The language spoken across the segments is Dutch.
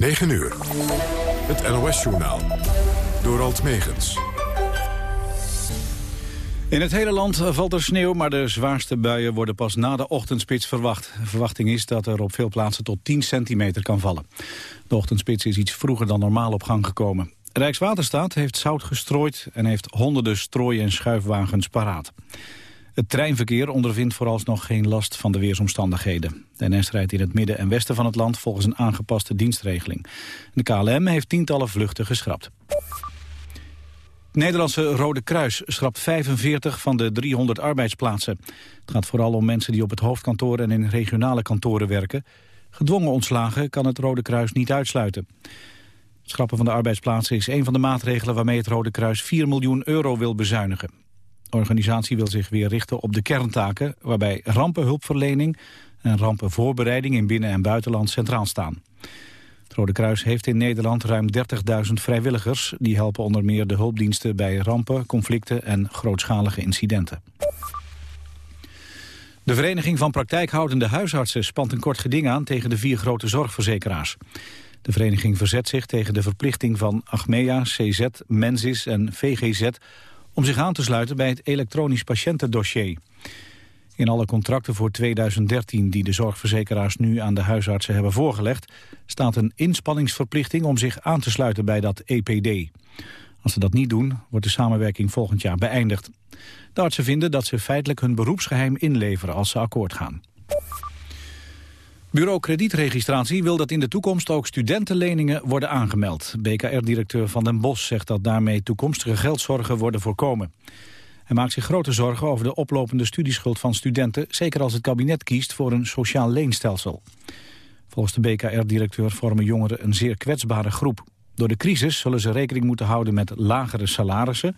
9 uur. Het NOS-journaal. Door Alt Megens. In het hele land valt er sneeuw, maar de zwaarste buien worden pas na de ochtendspits verwacht. De verwachting is dat er op veel plaatsen tot 10 centimeter kan vallen. De ochtendspits is iets vroeger dan normaal op gang gekomen. Rijkswaterstaat heeft zout gestrooid en heeft honderden strooi- en schuifwagens paraat. Het treinverkeer ondervindt vooralsnog geen last van de weersomstandigheden. De NS rijdt in het midden en westen van het land volgens een aangepaste dienstregeling. De KLM heeft tientallen vluchten geschrapt. Het Nederlandse Rode Kruis schrapt 45 van de 300 arbeidsplaatsen. Het gaat vooral om mensen die op het hoofdkantoor en in regionale kantoren werken. Gedwongen ontslagen kan het Rode Kruis niet uitsluiten. Het schrappen van de arbeidsplaatsen is een van de maatregelen waarmee het Rode Kruis 4 miljoen euro wil bezuinigen. De organisatie wil zich weer richten op de kerntaken... waarbij rampenhulpverlening en rampenvoorbereiding in binnen- en buitenland centraal staan. Het Rode Kruis heeft in Nederland ruim 30.000 vrijwilligers. Die helpen onder meer de hulpdiensten bij rampen, conflicten en grootschalige incidenten. De Vereniging van Praktijkhoudende Huisartsen spant een kort geding aan tegen de vier grote zorgverzekeraars. De vereniging verzet zich tegen de verplichting van Achmea, CZ, Mensis en VGZ om zich aan te sluiten bij het elektronisch patiëntendossier. In alle contracten voor 2013 die de zorgverzekeraars nu aan de huisartsen hebben voorgelegd... staat een inspanningsverplichting om zich aan te sluiten bij dat EPD. Als ze dat niet doen, wordt de samenwerking volgend jaar beëindigd. De artsen vinden dat ze feitelijk hun beroepsgeheim inleveren als ze akkoord gaan. Bureau kredietregistratie wil dat in de toekomst ook studentenleningen worden aangemeld. BKR-directeur Van den Bos zegt dat daarmee toekomstige geldzorgen worden voorkomen. Hij maakt zich grote zorgen over de oplopende studieschuld van studenten... zeker als het kabinet kiest voor een sociaal leenstelsel. Volgens de BKR-directeur vormen jongeren een zeer kwetsbare groep. Door de crisis zullen ze rekening moeten houden met lagere salarissen.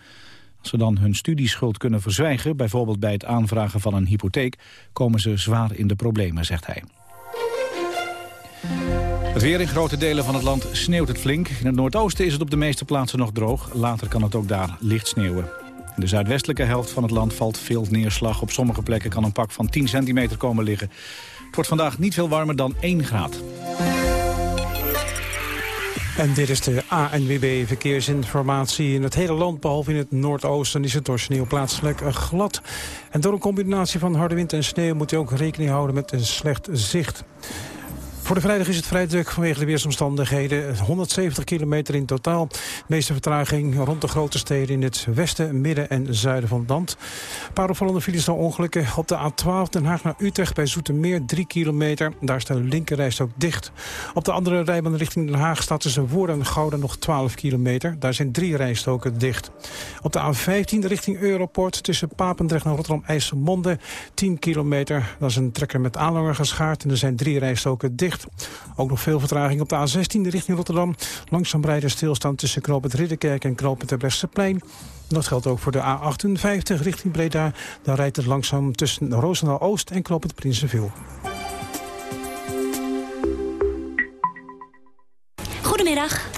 Als ze dan hun studieschuld kunnen verzwijgen... bijvoorbeeld bij het aanvragen van een hypotheek... komen ze zwaar in de problemen, zegt hij. Het weer in grote delen van het land sneeuwt het flink. In het noordoosten is het op de meeste plaatsen nog droog. Later kan het ook daar licht sneeuwen. In de zuidwestelijke helft van het land valt veel neerslag. Op sommige plekken kan een pak van 10 centimeter komen liggen. Het wordt vandaag niet veel warmer dan 1 graad. En dit is de ANWB verkeersinformatie. In het hele land, behalve in het noordoosten, is het door sneeuw plaatselijk glad. En door een combinatie van harde wind en sneeuw moet u ook rekening houden met een slecht zicht. Voor de vrijdag is het vrij druk vanwege de weersomstandigheden. 170 kilometer in totaal. De meeste vertraging rond de grote steden in het westen, midden en zuiden van het land. Een paar opvallende files dan ongelukken. Op de A12 Den Haag naar Utrecht bij Zoetermeer 3 kilometer. Daar is de linkerreis ook dicht. Op de andere rijbaan richting Den Haag staat tussen Woerden en Gouda nog 12 kilometer. Daar zijn drie rijstoken dicht. Op de A15 richting Europort tussen Papendrecht en Rotterdam-IJsselmonde 10 kilometer. Dat is een trekker met aanhanger geschaard en er zijn drie rijstoken dicht. Ook nog veel vertraging op de A16 richting Rotterdam. Langzaam rijden stilstaan tussen Knoop het Ridderkerk en Knoop het plein. Dat geldt ook voor de A58 richting Breda. Daar rijdt het langzaam tussen Roosendaal Oost en Knoop het Prinsenveel. Goedemiddag.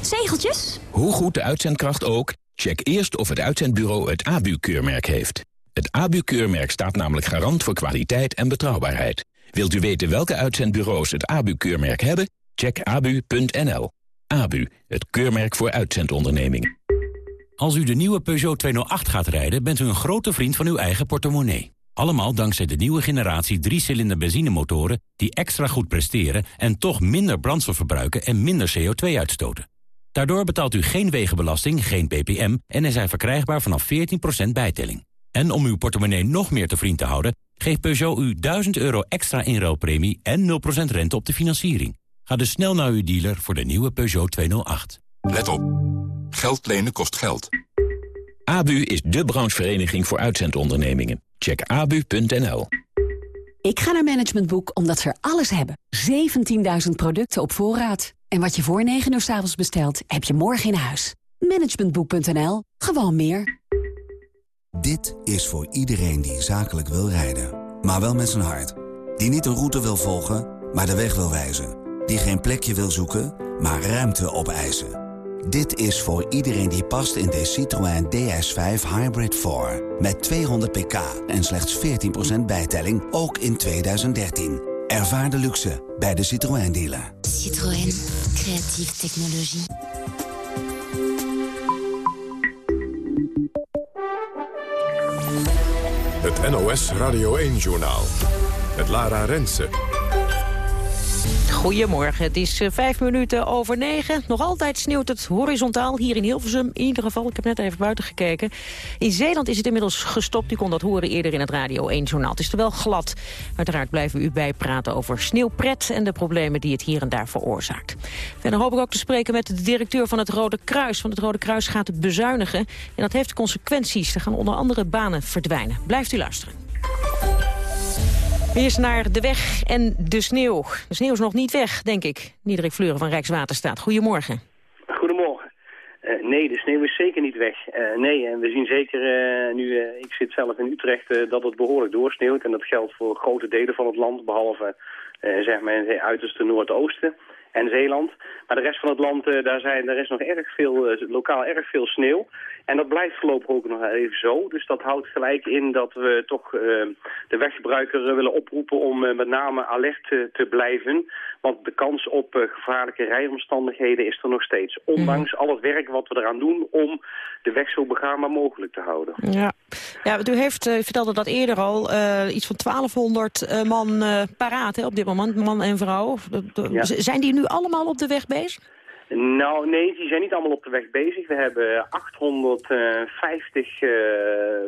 Zegeltjes? Hoe goed de uitzendkracht ook, check eerst of het uitzendbureau het ABU-keurmerk heeft. Het ABU-keurmerk staat namelijk garant voor kwaliteit en betrouwbaarheid. Wilt u weten welke uitzendbureaus het ABU-keurmerk hebben? Check abu.nl. ABU, het keurmerk voor uitzendondernemingen. Als u de nieuwe Peugeot 208 gaat rijden, bent u een grote vriend van uw eigen portemonnee. Allemaal dankzij de nieuwe generatie 3-cilinder benzinemotoren... die extra goed presteren en toch minder brandstof verbruiken en minder CO2 uitstoten. Daardoor betaalt u geen wegenbelasting, geen ppm... en is hij verkrijgbaar vanaf 14% bijtelling. En om uw portemonnee nog meer te vriend te houden... geeft Peugeot u 1000 euro extra inruilpremie en 0% rente op de financiering. Ga dus snel naar uw dealer voor de nieuwe Peugeot 208. Let op. Geld lenen kost geld. ABU is de branchevereniging voor uitzendondernemingen. Check abu.nl. Ik ga naar Management Boek omdat ze er alles hebben. 17.000 producten op voorraad. En wat je voor 9 uur s avonds bestelt, heb je morgen in huis. Managementboek.nl. Gewoon meer. Dit is voor iedereen die zakelijk wil rijden. Maar wel met zijn hart. Die niet een route wil volgen, maar de weg wil wijzen. Die geen plekje wil zoeken, maar ruimte opeisen. Dit is voor iedereen die past in de Citroën DS5 Hybrid 4. Met 200 pk en slechts 14% bijtelling, ook in 2013. Ervaar de luxe bij de Citroën dealer. Citroën, creatieve technologie. Het NOS Radio 1-journaal. Het Lara Rensen. Goedemorgen, het is uh, vijf minuten over negen. Nog altijd sneeuwt het horizontaal hier in Hilversum. In ieder geval, ik heb net even buiten gekeken. In Zeeland is het inmiddels gestopt. U kon dat horen eerder in het Radio 1-journaal. Het is er wel glad. Uiteraard blijven we u bijpraten over sneeuwpret... en de problemen die het hier en daar veroorzaakt. Verder hoop ik ook te spreken met de directeur van het Rode Kruis. Want het Rode Kruis gaat bezuinigen. En dat heeft consequenties. Er gaan onder andere banen verdwijnen. Blijft u luisteren. Eerst naar de weg en de sneeuw. De sneeuw is nog niet weg, denk ik. Niederik Fleuren van Rijkswaterstaat. Goedemorgen. Goedemorgen. Uh, nee, de sneeuw is zeker niet weg. Uh, nee, en we zien zeker, uh, nu ik zit zelf in Utrecht, dat het behoorlijk doorsneeuwt. En dat geldt voor grote delen van het land, behalve zeg maar het uiterste noordoosten en Zeeland. Maar de rest van het land, daar, zijn, er is nog erg veel, lokaal erg veel sneeuw. En dat blijft voorlopig ook nog even zo. Dus dat houdt gelijk in dat we toch uh, de weggebruiker willen oproepen om met name alert te blijven. Want de kans op gevaarlijke rijomstandigheden is er nog steeds. Ondanks mm. al het werk wat we eraan doen om de weg zo begaanbaar mogelijk te houden. Ja, ja u heeft, u vertelde dat eerder al, iets van 1200 man paraat hè, op dit moment, man en vrouw. Ja. Zijn die nu allemaal op de weg bezig? Nou, nee, die zijn niet allemaal op de weg bezig. We hebben 850 uh,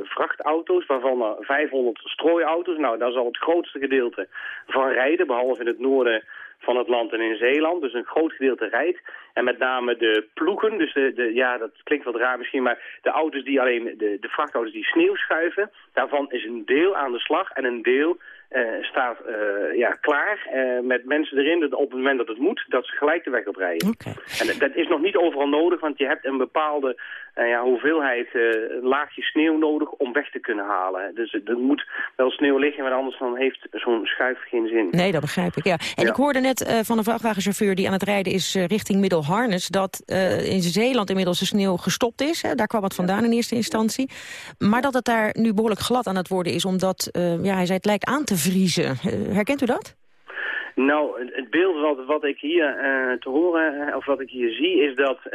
vrachtauto's, waarvan er 500 strooiauto's. Nou, daar zal het grootste gedeelte van rijden, behalve in het noorden van het land en in Zeeland. Dus een groot gedeelte rijdt. En met name de ploegen, dus de, de, ja, dat klinkt wat raar misschien, maar de auto's die alleen, de, de vrachtauto's die sneeuw schuiven, daarvan is een deel aan de slag en een deel uh, staat uh, ja, klaar uh, met mensen erin dat op het moment dat het moet, dat ze gelijk de weg op rijden. Okay. En dat is nog niet overal nodig, want je hebt een bepaalde ja, hoeveelheid een laagje sneeuw nodig om weg te kunnen halen. Dus er moet wel sneeuw liggen, want anders dan heeft zo'n schuif geen zin. Nee, dat begrijp ik, ja. En ja. ik hoorde net van een vrachtwagenchauffeur die aan het rijden is richting Middelharnis, dat in Zeeland inmiddels de sneeuw gestopt is. Hè? Daar kwam het vandaan in eerste instantie. Maar dat het daar nu behoorlijk glad aan het worden is, omdat, ja, hij zei het lijkt aan te vriezen. herkent u dat? Nou, het beeld wat, wat ik hier uh, te horen, of wat ik hier zie, is dat uh,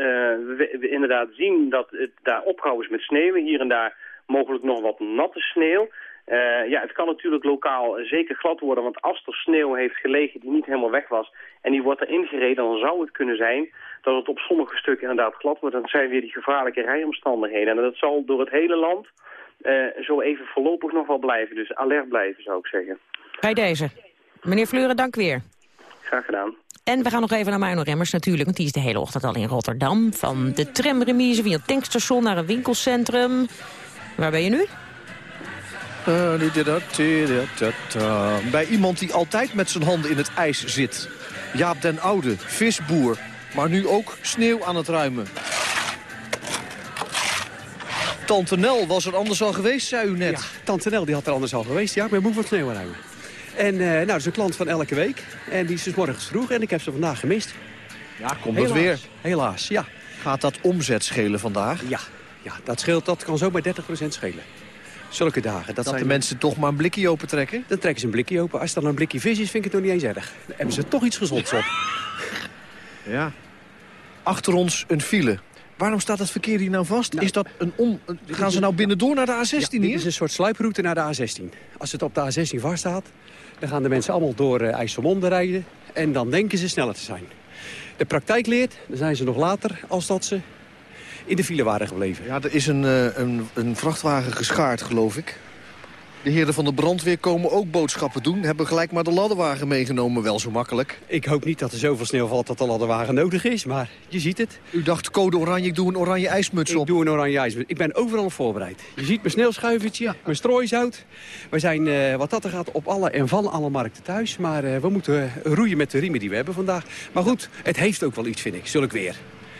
we, inderdaad zien dat het daar opgehouden is met sneeuwen. Hier en daar mogelijk nog wat natte sneeuw. Ja, het kan natuurlijk lokaal zeker glad worden, want als er sneeuw heeft gelegen die niet helemaal weg was en die wordt erin gereden, dan zou het kunnen zijn dat het op sommige stukken inderdaad glad wordt. Dan zijn weer die gevaarlijke rijomstandigheden. En dat zal door het hele land zo even voorlopig nog wel blijven. Dus alert blijven, zou ik zeggen. Bij deze. Meneer Fleuren, dank weer. Graag gedaan. En we gaan nog even naar Mino Remmers natuurlijk, want die is de hele ochtend al in Rotterdam. Van de tramremise via het tankstation naar een winkelcentrum. Waar ben je nu? Bij iemand die altijd met zijn handen in het ijs zit. Jaap den Oude, visboer. Maar nu ook sneeuw aan het ruimen. Tante Nel was er anders al geweest, zei u net. Ja, Tante Nel die had er anders al geweest. Ja, ik ben moe van sneeuw ruimen. En uh, nou, dat is een klant van elke week. En die is dus morgens vroeg en ik heb ze vandaag gemist. Ja, komt dat weer? Helaas, ja. Gaat dat omzet schelen vandaag? Ja, ja dat, scheelt, dat kan zo bij 30% schelen. Zulke dagen. Dat, dat zijn de mensen toch maar een blikje open trekken? Dan trekken ze een blikje open. Als het dan een blikje vis is, vind ik het nog niet eens erg. Dan hebben ze toch iets gezonds op. Ja. Achter ons een file. Waarom staat het verkeer hier nou vast? Nou, is dat een on... Gaan ze nou binnendoor naar de A16 ja, hier? Dit is een soort sluiproute naar de A16. Als het op de A16 vaststaat, dan gaan de mensen allemaal door uh, rijden. En dan denken ze sneller te zijn. De praktijk leert, dan zijn ze nog later als dat ze in de file waren gebleven. Ja, er is een, uh, een, een vrachtwagen geschaard, geloof ik. De heren van de brandweer komen ook boodschappen doen. Hebben gelijk maar de ladderwagen meegenomen, wel zo makkelijk. Ik hoop niet dat er zoveel sneeuw valt dat de ladderwagen nodig is, maar je ziet het. U dacht code oranje, ik doe een oranje ijsmuts ik op. Ik doe een oranje ijsmuts. Ik ben overal voorbereid. Je ziet mijn sneeuwschuivertje, ja. mijn strooizout. We zijn, uh, wat dat er gaat, op alle en van alle markten thuis. Maar uh, we moeten roeien met de riemen die we hebben vandaag. Maar goed, het heeft ook wel iets, vind ik, zulk weer.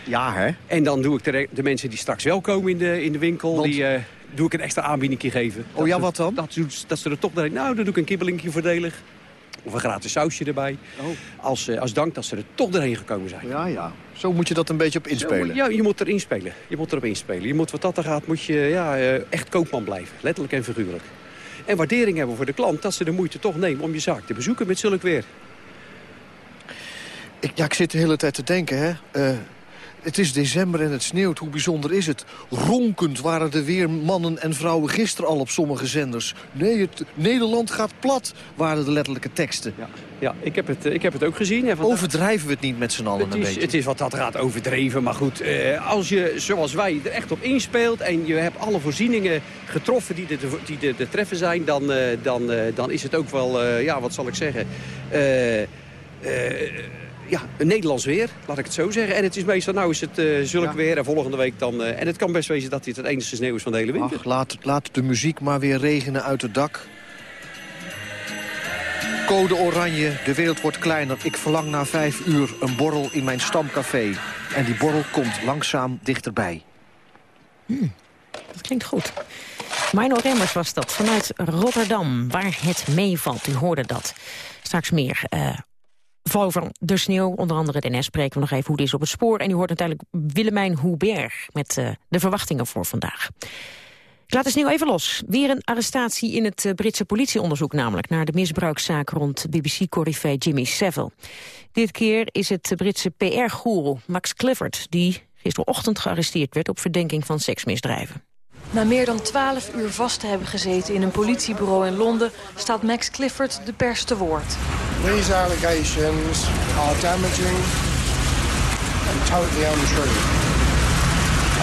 Ja, hè? En dan doe ik de, de mensen die straks wel komen in de, in de winkel... Want... die uh, doe ik een extra aanbieding geven. Oh ja, wat dan? Dat, dat ze er toch denken, nou, dan doe ik een kibbelingje voordelig. Of een gratis sausje erbij. Oh. Als, uh, als dank dat ze er toch doorheen gekomen zijn. Ja, ja. Zo moet je dat een beetje op inspelen? ja, je moet er inspelen. Je moet erop inspelen. Je moet wat dat er gaat, moet je ja, eh, echt koopman blijven. Letterlijk en figuurlijk. En waardering hebben voor de klant dat ze de moeite toch nemen om je zaak te bezoeken met zulk weer. Ik, ja, ik zit de hele tijd te denken, hè. Eh, het is december en het sneeuwt. Hoe bijzonder is het? Ronkend waren er weer mannen en vrouwen gisteren al op sommige zenders. Nee, het, Nederland gaat plat, waren de letterlijke teksten. Ja, ja ik, heb het, ik heb het ook gezien. Hè, Overdrijven we het niet met z'n allen een is, beetje? Het is wat dat gaat overdreven, maar goed. Eh, als je, zoals wij, er echt op inspeelt... en je hebt alle voorzieningen getroffen die er die de, de treffen zijn... dan, eh, dan, eh, dan is het ook wel, eh, ja, wat zal ik zeggen... eh, eh, ja, een Nederlands weer, laat ik het zo zeggen. En het is meestal, nou is het uh, zulk weer en volgende week dan... Uh, en het kan best wezen dat dit het enige sneeuw is van de hele winter. Ach, laat, laat de muziek maar weer regenen uit het dak. Code oranje, de wereld wordt kleiner. Ik verlang na vijf uur een borrel in mijn stamcafé. En die borrel komt langzaam dichterbij. Hmm, dat klinkt goed. Mino Remmers was dat, vanuit Rotterdam, waar het meevalt. U hoorde dat. Straks meer... Uh, over de sneeuw, onder andere de NS, spreken we nog even hoe het is op het spoor. En u hoort natuurlijk Willemijn Hubert met uh, de verwachtingen voor vandaag. Ik laat de sneeuw even los. Weer een arrestatie in het uh, Britse politieonderzoek namelijk... naar de misbruikszaak rond BBC-corrivé Jimmy Savile. Dit keer is het Britse PR-goeroe Max Clifford... die gisterochtend gearresteerd werd op verdenking van seksmisdrijven. Na meer dan 12 uur vast te hebben gezeten in een politiebureau in Londen... staat Max Clifford de pers te woord. These allegations are damaging and totally untrue.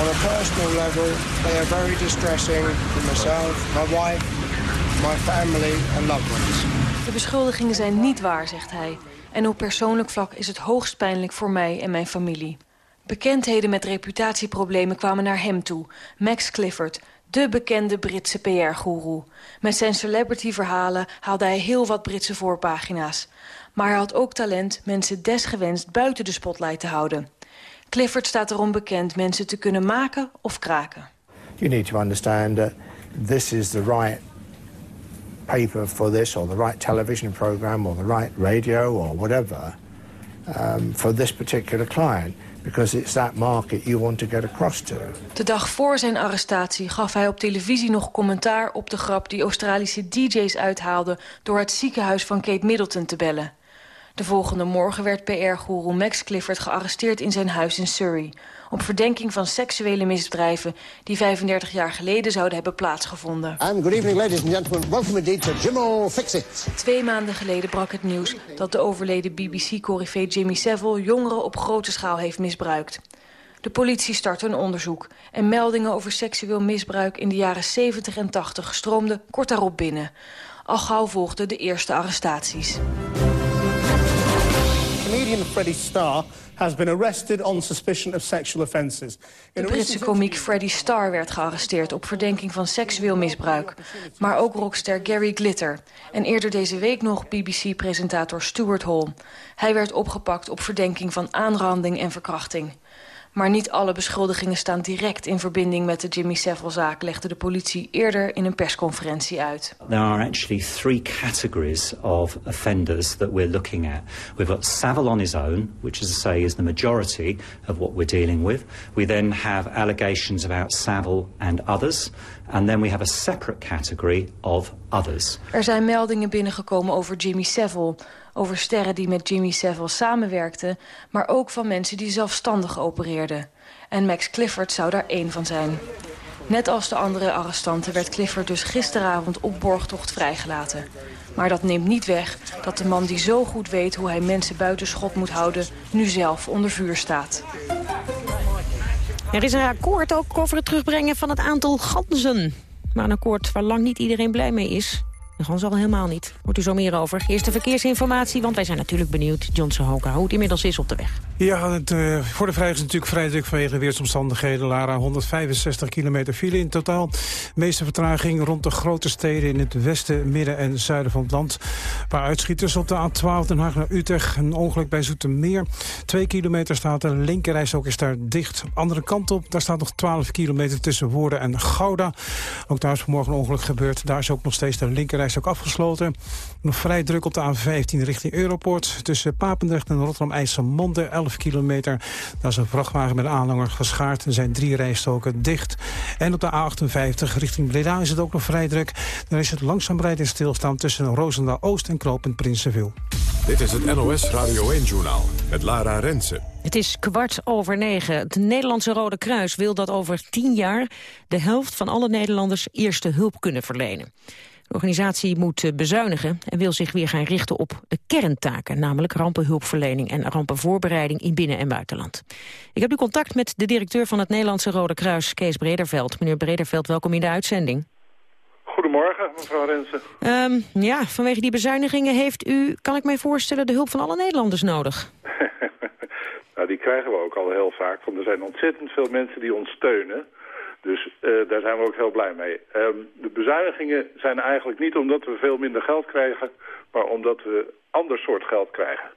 On a personal level, they are very distressing for myself, my wife, my family and loved ones. De beschuldigingen zijn niet waar, zegt hij. En op persoonlijk vlak is het hoogst pijnlijk voor mij en mijn familie. Bekendheden met reputatieproblemen kwamen naar hem toe. Max Clifford, de bekende Britse PR-goeroe. Met zijn celebrity-verhalen haalde hij heel wat Britse voorpagina's. Maar hij had ook talent mensen desgewenst buiten de spotlight te houden. Clifford staat erom bekend mensen te kunnen maken of kraken. You need to understand that this is the right paper for this or the right television program or the right radio or whatever um, for this particular client because it's that market you want to get across to. De dag voor zijn arrestatie gaf hij op televisie nog commentaar op de grap die Australische DJ's uithaalden door het ziekenhuis van Kate Middleton te bellen. De volgende morgen werd PR-goeroe Max Clifford gearresteerd in zijn huis in Surrey... op verdenking van seksuele misdrijven die 35 jaar geleden zouden hebben plaatsgevonden. And good evening, ladies and gentlemen. Welcome indeed to Jimmo Fix It. Twee maanden geleden brak het nieuws dat de overleden BBC-corrivé Jimmy Savile... jongeren op grote schaal heeft misbruikt. De politie startte een onderzoek en meldingen over seksueel misbruik... in de jaren 70 en 80 stroomden kort daarop binnen. Al gauw volgden de eerste arrestaties. Comedian Freddie Starr has been arrested on suspicion of sexual offences. De Britse komiek Freddie Starr werd gearresteerd op verdenking van seksueel misbruik. Maar ook rockster Gary Glitter. En eerder deze week nog BBC-presentator Stuart Hall. Hij werd opgepakt op verdenking van aanranding en verkrachting. Maar niet alle beschuldigingen staan direct in verbinding met de Jimmy Savile-zaak... legde de politie eerder in een persconferentie uit. There are actually three categories of offenders that we're looking at. We've got Savile on his own, which as I say is the majority of what we're dealing with. We then have allegations about Savile and others. And then we have a separate category of others. Er zijn meldingen binnengekomen over Jimmy Savile over sterren die met Jimmy Savile samenwerkten... maar ook van mensen die zelfstandig opereerden. En Max Clifford zou daar één van zijn. Net als de andere arrestanten werd Clifford dus gisteravond op borgtocht vrijgelaten. Maar dat neemt niet weg dat de man die zo goed weet hoe hij mensen buiten schot moet houden... nu zelf onder vuur staat. Er is een akkoord ook over het terugbrengen van het aantal ganzen. Maar een akkoord waar lang niet iedereen blij mee is. Ganzen al helemaal niet. Hoort u zo meer over. Eerst de verkeersinformatie, want wij zijn natuurlijk benieuwd. Johnson Hoka, hoe het inmiddels is op de weg. Ja, het, uh, voor de vrijdag is natuurlijk vrij druk vanwege weersomstandigheden. Lara, 165 kilometer file in totaal. Meeste vertraging rond de grote steden in het westen, midden en zuiden van het land. Een paar uitschieters op de A12 Den Haag naar Utrecht. Een ongeluk bij Zoetermeer. Twee kilometer staat de linkerreis ook is daar dicht. Andere kant op, daar staat nog 12 kilometer tussen Woerden en Gouda. Ook daar is vanmorgen een ongeluk gebeurd. Daar is ook nog steeds de linkerreis is ook afgesloten. Nog vrij druk op de A15 richting Europort. Tussen Papendrecht en Rotterdam-IJsselmonde, 11 kilometer. Daar is een vrachtwagen met aanhanger geschaard. Er zijn drie rijstoken dicht. En op de A58 richting Breda is het ook nog vrij druk. Daar is het langzaam rijden stilstaan tussen Roosendaal-Oost en Knoopend Prinsenville. Dit is het NOS Radio 1-journaal met Lara Rensen. Het is kwart over negen. Het Nederlandse Rode Kruis wil dat over tien jaar... de helft van alle Nederlanders eerste hulp kunnen verlenen. De organisatie moet eh, bezuinigen en wil zich weer gaan richten op de kerntaken... namelijk rampenhulpverlening en rampenvoorbereiding in binnen- en buitenland. Ik heb nu contact met de directeur van het Nederlandse Rode Kruis, Kees Brederveld. Meneer Brederveld, welkom in de uitzending. Goedemorgen, mevrouw Rensen. Um, ja, vanwege die bezuinigingen heeft u, kan ik mij voorstellen, de hulp van alle Nederlanders nodig. nou, die krijgen we ook al heel vaak, want er zijn ontzettend veel mensen die ons steunen. Dus uh, daar zijn we ook heel blij mee. Um, de bezuinigingen zijn eigenlijk niet omdat we veel minder geld krijgen, maar omdat we ander soort geld krijgen.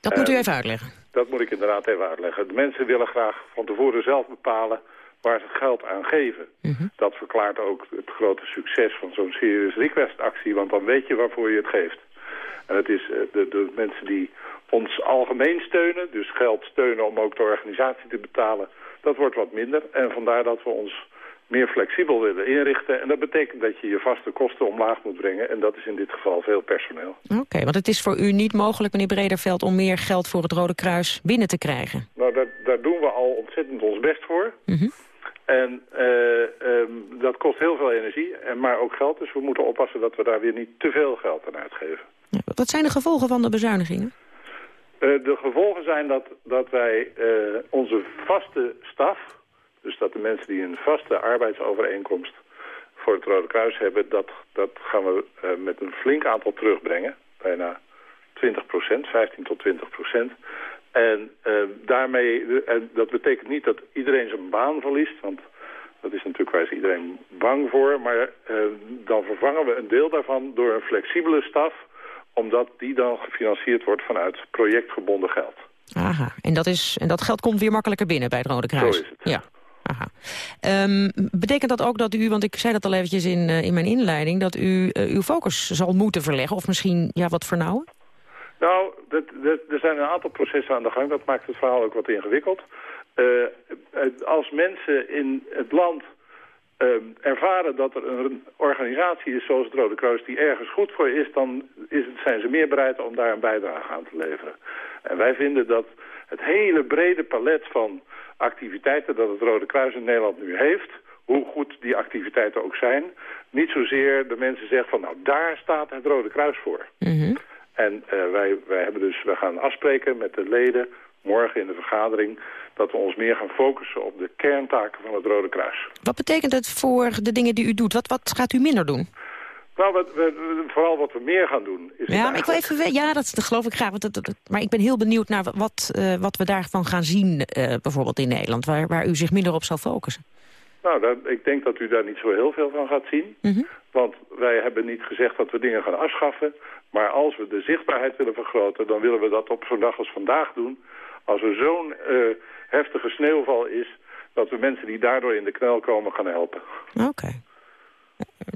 Dat moet u even uitleggen. Dat moet ik inderdaad even uitleggen. De mensen willen graag van tevoren zelf bepalen waar ze het geld aan geven. Mhm. Dat verklaart ook het grote succes van zo'n serious request actie, want dan weet je waarvoor je het geeft. En het is eh, de, de mensen die ons algemeen steunen, dus geld steunen om ook de organisatie te betalen, dat wordt wat minder. En vandaar dat we ons meer flexibel willen inrichten. En dat betekent dat je je vaste kosten omlaag moet brengen. En dat is in dit geval veel personeel. Oké, want het is voor u niet mogelijk, meneer Brederveld... om meer geld voor het Rode Kruis binnen te krijgen. Nou, daar, daar doen we al ontzettend ons best voor. Mhm. En uh, dat kost heel veel energie, en maar ook geld. Dus we moeten oppassen dat we daar weer niet te veel geld aan uitgeven. Ja, wat zijn de gevolgen van de bezuinigingen? Uh, de gevolgen zijn dat, dat wij uh, onze vaste staf... dus dat de mensen die een vaste arbeidsovereenkomst voor het Rode Kruis hebben... dat, dat gaan we met een flink aantal terugbrengen. Bijna 20 procent, 15 tot 20 procent. En daarmee, en dat betekent niet dat iedereen zijn baan verliest, want dat is natuurlijk waar iedereen bang voor. Maar dan vervangen we een deel daarvan door een flexibele staf, omdat die dan gefinancierd wordt vanuit projectgebonden geld. Aha, en dat, is, en dat geld komt weer makkelijker binnen bij het Rode Kruis? Zo is het. Ja. Aha. Um, betekent dat ook dat u, want ik zei dat al eventjes in, uh, in mijn inleiding... dat u uh, uw focus zal moeten verleggen of misschien ja, wat vernauwen? Nou, dat, dat, er zijn een aantal processen aan de gang. Dat maakt het verhaal ook wat ingewikkeld. Uh, als mensen in het land ervaren dat er een organisatie is zoals het Rode Kruis... die ergens goed voor is, dan is het, zijn ze meer bereid om daar een bijdrage aan te leveren. En wij vinden dat het hele brede palet van activiteiten... dat het Rode Kruis in Nederland nu heeft... hoe goed die activiteiten ook zijn... niet zozeer de mensen zeggen van... nou, daar staat het Rode Kruis voor. Mm -hmm. En uh, wij, wij hebben dus, we gaan afspreken met de leden morgen in de vergadering dat we ons meer gaan focussen op de kerntaken van het Rode Kruis. Wat betekent het voor de dingen die u doet? Wat, wat gaat u minder doen? Nou, we, vooral wat we meer gaan doen. Is ja, maar ik wil even, ja, dat, dat geloof ik graag. Dat, dat, dat, maar ik ben heel benieuwd naar wat, uh, wat we daarvan gaan zien, uh, bijvoorbeeld in Nederland, waar, waar u zich minder op zal focussen. Nou, dat, ik denk dat u daar niet zo heel veel van gaat zien. Mm -hmm. Want wij hebben niet gezegd dat we dingen gaan afschaffen. Maar als we de zichtbaarheid willen vergroten, dan willen we dat op zo'n dag als vandaag doen. Als er zo'n uh, heftige sneeuwval is, dat we mensen die daardoor in de knel komen gaan helpen. Oké. Okay.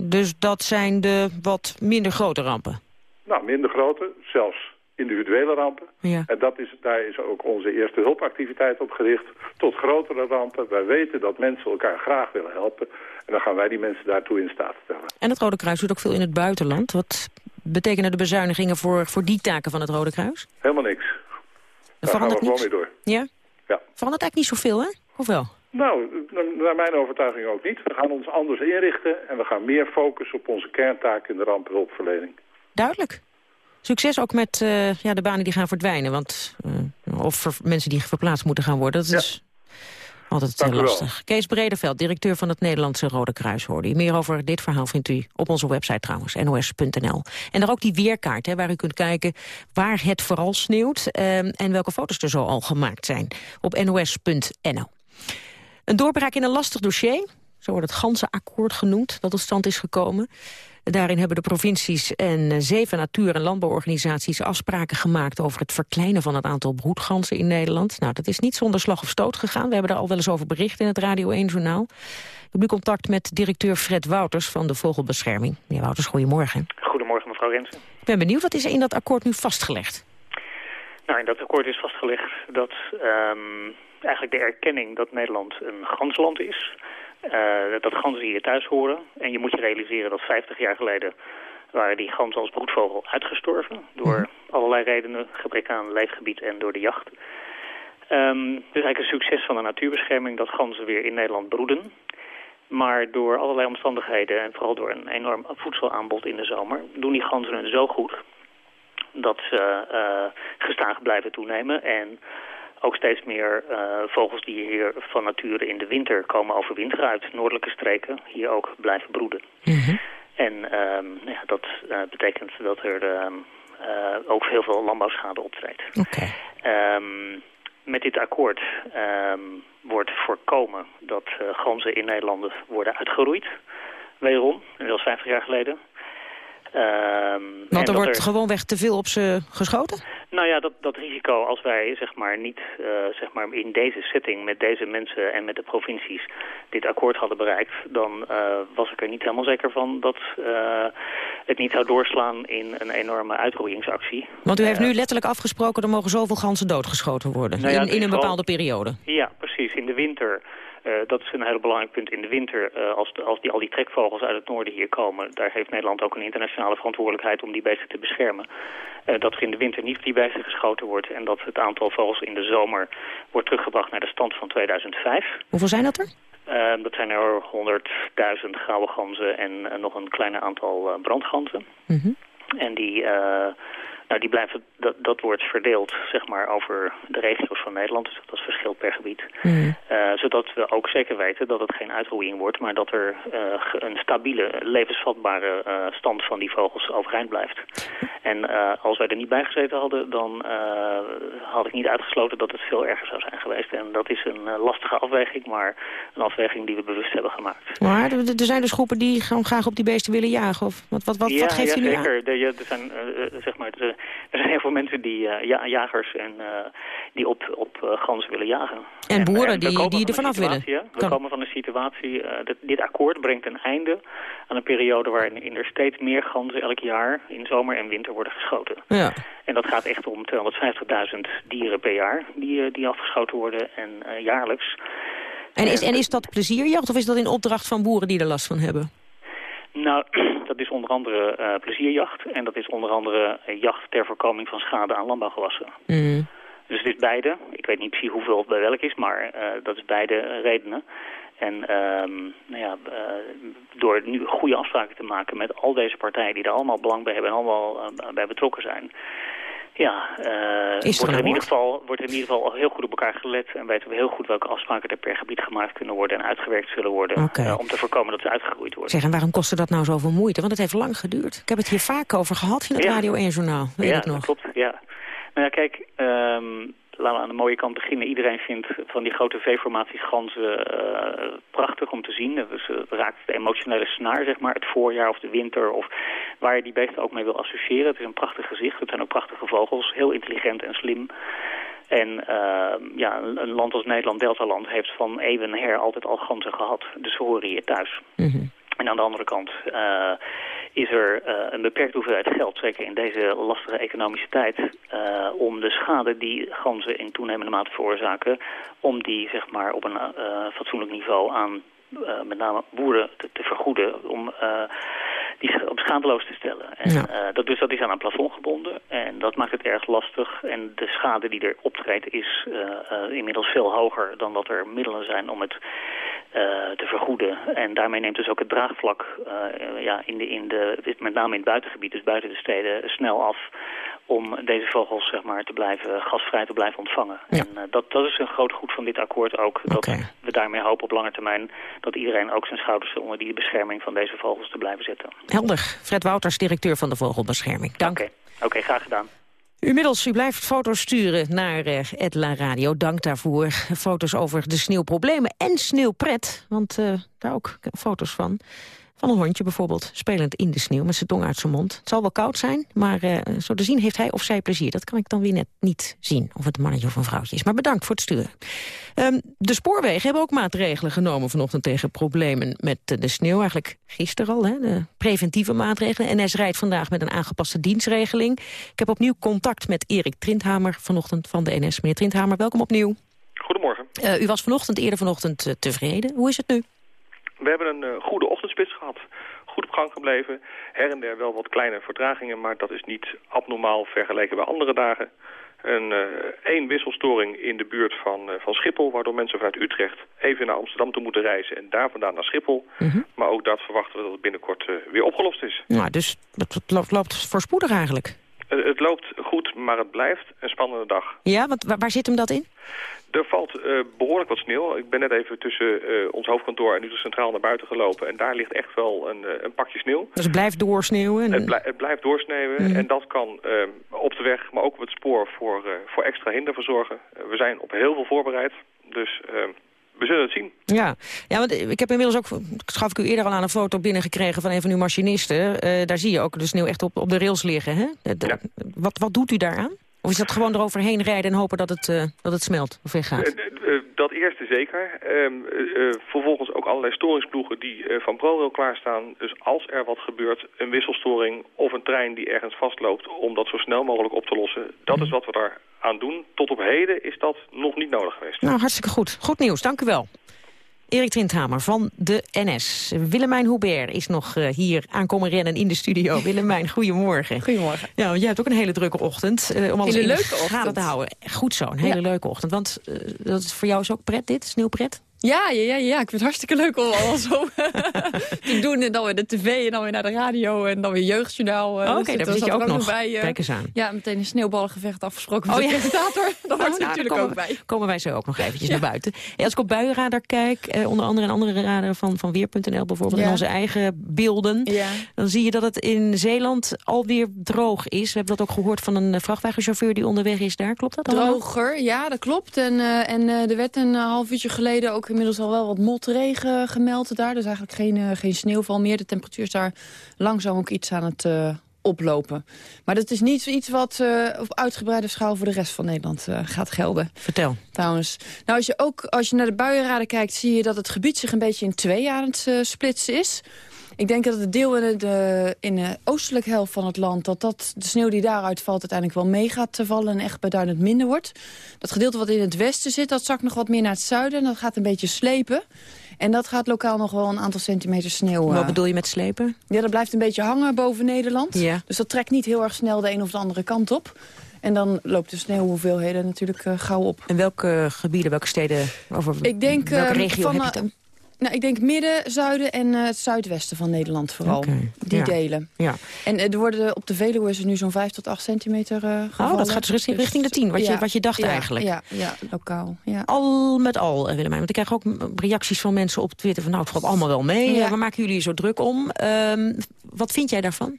Dus dat zijn de wat minder grote rampen? Nou, minder grote, zelfs individuele rampen. Ja. En dat is, daar is ook onze eerste hulpactiviteit op gericht. Tot grotere rampen. Wij weten dat mensen elkaar graag willen helpen. En dan gaan wij die mensen daartoe in staat stellen. En het Rode Kruis doet ook veel in het buitenland. Wat betekenen de bezuinigingen voor, voor die taken van het Rode Kruis? Helemaal niks. Daar gaan we gewoon weer door. Ja? Ja. Verandert eigenlijk niet zoveel, hè? Of wel? Nou, naar mijn overtuiging ook niet. We gaan ons anders inrichten en we gaan meer focussen op onze kerntaken in de rampenhulpverlening. Duidelijk. Succes ook met uh, ja, de banen die gaan verdwijnen. Want, uh, of mensen die verplaatst moeten gaan worden. Dat ja. is altijd Dank lastig. Kees Bredeveld, directeur van het Nederlandse Rode Kruis, hoorde u. Meer over dit verhaal vindt u op onze website trouwens, nos.nl. En daar ook die weerkaart, hè, waar u kunt kijken waar het vooral sneeuwt... Uh, en welke foto's er zo al gemaakt zijn op nos.nl. Een doorbraak in een lastig dossier. zo wordt het ganzenakkoord genoemd, dat tot stand is gekomen. Daarin hebben de provincies en eh, zeven natuur- en landbouworganisaties afspraken gemaakt over het verkleinen van het aantal broedganzen in Nederland. Nou, dat is niet zonder slag of stoot gegaan. We hebben daar al wel eens over bericht in het Radio 1-journaal. Ik heb nu contact met directeur Fred Wouters van de Vogelbescherming. Meneer Wouters, goedemorgen. Goedemorgen, mevrouw Rensen. Ik ben benieuwd, wat is er in dat akkoord nu vastgelegd? Nou, in dat akkoord is vastgelegd dat um, eigenlijk de erkenning dat Nederland een gansland is... Uh, dat ganzen hier thuis horen. En je moet je realiseren dat 50 jaar geleden waren die ganzen als broedvogel uitgestorven. Door mhm. allerlei redenen, gebrek aan leefgebied en door de jacht. Um, het is eigenlijk een succes van de natuurbescherming dat ganzen weer in Nederland broeden. Maar door allerlei omstandigheden en vooral door een enorm voedselaanbod in de zomer... doen die ganzen het zo goed dat ze uh, gestaag blijven toenemen. En ook steeds meer uh, vogels die hier van nature in de winter komen overwinteren uit noordelijke streken, hier ook blijven broeden. Mm En um, ja, dat uh, betekent dat er um, uh, ook heel veel landbouwschade optreedt. Okay. Um, met dit akkoord wordt voorkomen dat ganzen in Nederland worden uitgeroeid. Wederom, inmiddels 50 jaar geleden. Want er wordt er... gewoonweg te veel op ze geschoten? Nou ja, dat, dat risico als wij zeg maar, niet uh, zeg maar in deze setting met deze mensen en met de provincies dit akkoord hadden bereikt, dan uh, was ik er niet helemaal zeker van dat uh, het niet zou doorslaan in een enorme uitroeiingsactie. Want u heeft nu letterlijk afgesproken, er mogen zoveel ganzen doodgeschoten worden nou ja, in, in een bepaalde periode. Ja, precies. In de winter uh, dat is een heel belangrijk punt in de winter. Uh, als, de, als die, al die trekvogels uit het noorden hier komen... daar heeft Nederland ook een internationale verantwoordelijkheid om die beesten te beschermen. Uh, dat er in de winter niet op die beesten geschoten wordt... en dat het aantal vogels in de zomer wordt teruggebracht naar de stand van 2005. Hoeveel zijn dat er? Dat zijn er 100.000 gouden ganzen en nog een kleiner aantal brandganzen. Mm -hmm. En die, nou, die blijven, dat, dat wordt verdeeld zeg maar, over de regio's van Nederland. Dus dat verschilt per gebied. Mm. Uh, zodat we ook zeker weten dat het geen uitroeiing wordt... maar dat er uh, een stabiele, levensvatbare uh, stand van die vogels overeind blijft. En als wij er niet bij gezeten hadden... dan had ik niet uitgesloten dat het veel erger zou zijn geweest. En dat is een lastige afweging, maar een afweging die we bewust hebben gemaakt. Maar er, zijn dus groepen die gewoon graag op die beesten willen jagen? Of wat, wat, wat, ja, wat geeft ja, u nu zeker. aan? Er, er zijn, zeg maar, er zijn heel veel mensen die ja, jagers en die op, op ganzen willen jagen. En boeren en, die, die er vanaf willen. We komen van een situatie, dat, dit akkoord brengt een einde aan een periode waarin er steeds meer ganzen elk jaar in zomer en winter worden geschoten. Ja. En dat gaat echt om 250.000 dieren per jaar die, die afgeschoten worden en jaarlijks. En is, en is dat plezierjacht of is dat in opdracht van boeren die er last van hebben? Nou, dat is onder andere uh, plezierjacht en dat is onder andere jacht ter voorkoming van schade aan landbouwgewassen. Mm. Dus het is beide. Ik weet niet precies hoeveel het bij welk is, maar uh, dat is beide redenen. En um, nou ja, uh, door nu goede afspraken te maken met al deze partijen die er allemaal belang bij hebben en allemaal uh, bij betrokken zijn. Ja, is wordt, er in ieder geval, wordt er in ieder geval heel goed op elkaar gelet en weten we heel goed welke afspraken er per gebied gemaakt kunnen worden en uitgewerkt zullen worden okay. om te voorkomen dat ze uitgegroeid worden. Zeg, en waarom kostte dat nou zoveel moeite? Want het heeft lang geduurd. Ik heb het hier vaak over gehad in het ja. Radio 1-journaal, weet ja, ik nog. klopt, ja. Nou ja, kijk, um, laten we aan de mooie kant beginnen. Iedereen vindt van die grote V-formaties ganzen uh, prachtig om te zien. Dus het raakt de emotionele snaar, zeg maar, het voorjaar of de winter... of waar je die beesten ook mee wil associëren. Het is een prachtig gezicht, het zijn ook prachtige vogels, heel intelligent en slim... En uh, ja, een land als Nederland, Deltaland, heeft van eeuwen her altijd al ganzen gehad. Dus ze horen hier thuis. Mm -hmm. En aan de andere kant uh, is er uh, een beperkte hoeveelheid geld, zeker in deze lastige economische tijd, uh, om de schade die ganzen in toenemende mate veroorzaken, om die zeg maar op een fatsoenlijk niveau aan met name boeren te, te vergoeden, om die op schadeloos te stellen. En ja. dat, dus dat is aan een plafond gebonden en dat maakt het erg lastig. En de schade die er optreedt is inmiddels veel hoger dan dat er middelen zijn om het te vergoeden. En daarmee neemt dus ook het draagvlak ja, in de, in de, met name in het buitengebied, dus buiten de steden, snel af om deze vogels zeg maar, te blijven gasvrij te blijven ontvangen. Ja. En uh, dat, dat is een groot goed van dit akkoord ook. Dat okay. we daarmee hopen op lange termijn dat iedereen ook zijn schouders onder die bescherming van deze vogels te blijven zetten. Helder. Fred Wouters, directeur van de Vogelbescherming. Dank. Oké, okay. okay, graag gedaan. Inmiddels, u blijft foto's sturen naar uh, Edla Radio. Dank daarvoor. Foto's over de sneeuwproblemen en sneeuwpret. Want uh, daar ook foto's van. Van een hondje bijvoorbeeld, spelend in de sneeuw met zijn tong uit zijn mond. Het zal wel koud zijn, maar uh, zo te zien heeft hij of zij plezier. Dat kan ik dan weer net niet zien, of het een mannetje of een vrouwtje is. Maar bedankt voor het sturen. Um, de spoorwegen hebben ook maatregelen genomen vanochtend tegen problemen met de sneeuw. Eigenlijk gisteren al, hè, de preventieve maatregelen. NS rijdt vandaag met een aangepaste dienstregeling. Ik heb opnieuw contact met Erik Trindhamer vanochtend van de NS. Meneer Trindhamer, welkom opnieuw. Goedemorgen. Uh, u was vanochtend, eerder vanochtend, uh, tevreden. Hoe is het nu? We hebben een uh, goede ochtendspits gehad. Goed op gang gebleven. Her en der wel wat kleine vertragingen, maar dat is niet abnormaal vergeleken bij andere dagen. Een uh, één wisselstoring in de buurt van, uh, van Schiphol... waardoor mensen vanuit Utrecht even naar Amsterdam toe moeten reizen... en daar vandaan naar Schiphol. Mm -hmm. Maar ook dat verwachten we dat het binnenkort weer opgelost is. Nou, dus het loopt, loopt voorspoedig eigenlijk? het loopt goed, maar het blijft een spannende dag. Ja, want waar zit hem dat in? Er valt uh, behoorlijk wat sneeuw. Ik ben net even tussen uh, ons hoofdkantoor en Utrecht Centraal naar buiten gelopen. En daar ligt echt wel een, uh, een pakje sneeuw. Dus het blijft doorsneeuwen? En... Het, blij, het, blijft doorsneeuwen. Mm. En dat kan op de weg, maar ook op het spoor voor, voor extra hinder verzorgen. we zijn op heel veel voorbereid. Dus we zullen het zien. Ja, ja want ik heb inmiddels ook, schaf ik u eerder al aan een foto binnengekregen van een van uw machinisten. Daar zie je ook de sneeuw echt op, op de rails liggen. Hè? Ja. wat, wat doet u daaraan? Of is dat gewoon eroverheen rijden en hopen dat het, uh, dat het smelt of weggaat? Uh, dat eerste zeker. Um, vervolgens ook allerlei storingsploegen die van ProRail klaarstaan. Dus als er wat gebeurt, een wisselstoring of een trein die ergens vastloopt... om dat zo snel mogelijk op te lossen. Dat is wat we daar aan doen. Tot op heden is dat nog niet nodig geweest. Nou, hartstikke goed. Goed nieuws, dank u wel. Erik Trindhamer van de NS. Willemijn Hubert is nog uh, hier aankomen rennen in de studio. Willemijn, goedemorgen. Goedemorgen. Ja, want jij hebt ook een hele drukke ochtend. Uh, om alles hele in leuke gaten te houden. Goed zo, een hele ja. leuke ochtend. Want uh, dat is voor jou is ook pret dit, sneeuwpret? Ja, ja, ja, ja, ik vind het hartstikke leuk om al zo te doen. En dan weer de tv en dan weer naar de radio en dan weer jeugdjournaal. Oh, Oké, okay, daar zit je ook nog bij. Kijk eens aan. Ja, meteen een sneeuwballengevecht afgesproken met oh, de ja. presentator. Dat hoort oh, nou, natuurlijk komen, ook bij. Komen wij zo ook nog eventjes ja. naar buiten. Ja, als ik op buienradar kijk, eh, onder andere en andere radar van, van Weer.nl bijvoorbeeld... Ja. en onze eigen beelden, ja. dan zie je dat het in Zeeland alweer droog is. We hebben dat ook gehoord van een vrachtwagenchauffeur die onderweg is daar. Klopt dat allemaal? Droger, ja, dat klopt. En, uh, en uh, er werd een half uurtje geleden ook inmiddels al wel wat motregen gemeld daar. Dus eigenlijk geen, uh, geen sneeuwval meer. De temperatuur is daar langzaam ook iets aan het uh, oplopen. Maar dat is niet iets wat uh, op uitgebreide schaal voor de rest van Nederland gaat gelden. Vertel. Trouwens. Nou, als je ook als je naar de buienraden kijkt, zie je dat het gebied zich een beetje in twee aan het splitsen is. Ik denk dat het deel in de, in de oostelijke helft van het land... dat, dat de sneeuw die daaruit valt uiteindelijk wel mee gaat vallen... en echt beduidend minder wordt. Dat gedeelte wat in het westen zit, dat zakt nog wat meer naar het zuiden... en dat gaat een beetje slepen. En dat gaat lokaal nog wel een aantal centimeter sneeuw... Wat bedoel je met slepen? Ja, dat blijft een beetje hangen boven Nederland. Ja. Dus dat trekt niet heel erg snel de een of de andere kant op. En dan loopt de sneeuwhoeveelheden natuurlijk uh, gauw op. En welke gebieden, welke steden, over Ik denk, welke uh, regio van, heb je dan? Nou, ik denk midden, zuiden en uh, het zuidwesten van Nederland vooral. Okay. Die ja. delen. Ja. En uh, er worden op de Veluwe is er nu zo'n 5 tot 8 centimeter uh, gevallen. Oh, dat gaat dus richting, richting de 10, wat, ja. je, wat je dacht ja, eigenlijk. Ja, ja lokaal. Ja. Al met al, Willemijn. Want ik krijg ook reacties van mensen op Twitter van... nou, het valt allemaal wel mee. Ja. Waar maken jullie zo druk om? Um, wat vind jij daarvan?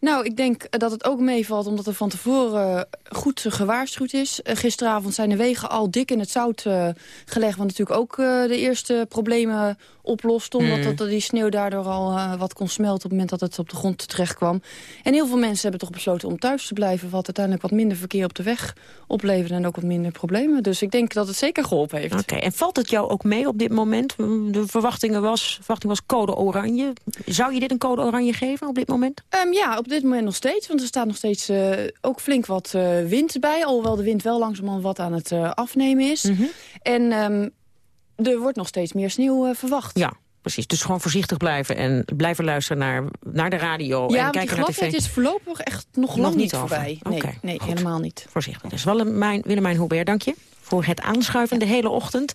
Nou, ik denk dat het ook meevalt omdat er van tevoren goed gewaarschuwd is. Gisteravond zijn de wegen al dik in het zout uh, gelegd... wat natuurlijk ook uh, de eerste problemen oplost... omdat mm. dat, die sneeuw daardoor al uh, wat kon smelten... op het moment dat het op de grond terecht kwam. En heel veel mensen hebben toch besloten om thuis te blijven... wat uiteindelijk wat minder verkeer op de weg opleverde... en ook wat minder problemen. Dus ik denk dat het zeker geholpen heeft. Oké, okay. en valt het jou ook mee op dit moment? De verwachtingen was, verwachting was code oranje. Zou je dit een code oranje geven op dit moment? Um, ja, op dit moment nog steeds. Want er staat nog steeds uh, ook flink wat uh, wind bij. Alhoewel de wind wel langzamerhand wat aan het uh, afnemen is. Mm -hmm. En um, er wordt nog steeds meer sneeuw verwacht. Ja. Precies, dus gewoon voorzichtig blijven en blijven luisteren naar, naar de radio ja, en kijken naar tv. Ja, is voorlopig echt nog, nog lang niet, voorbij. Nee, okay, nee helemaal niet. Voorzichtig. Dus Willemijn, Willemijn Hubert, dank je voor het aanschuiven de hele ochtend.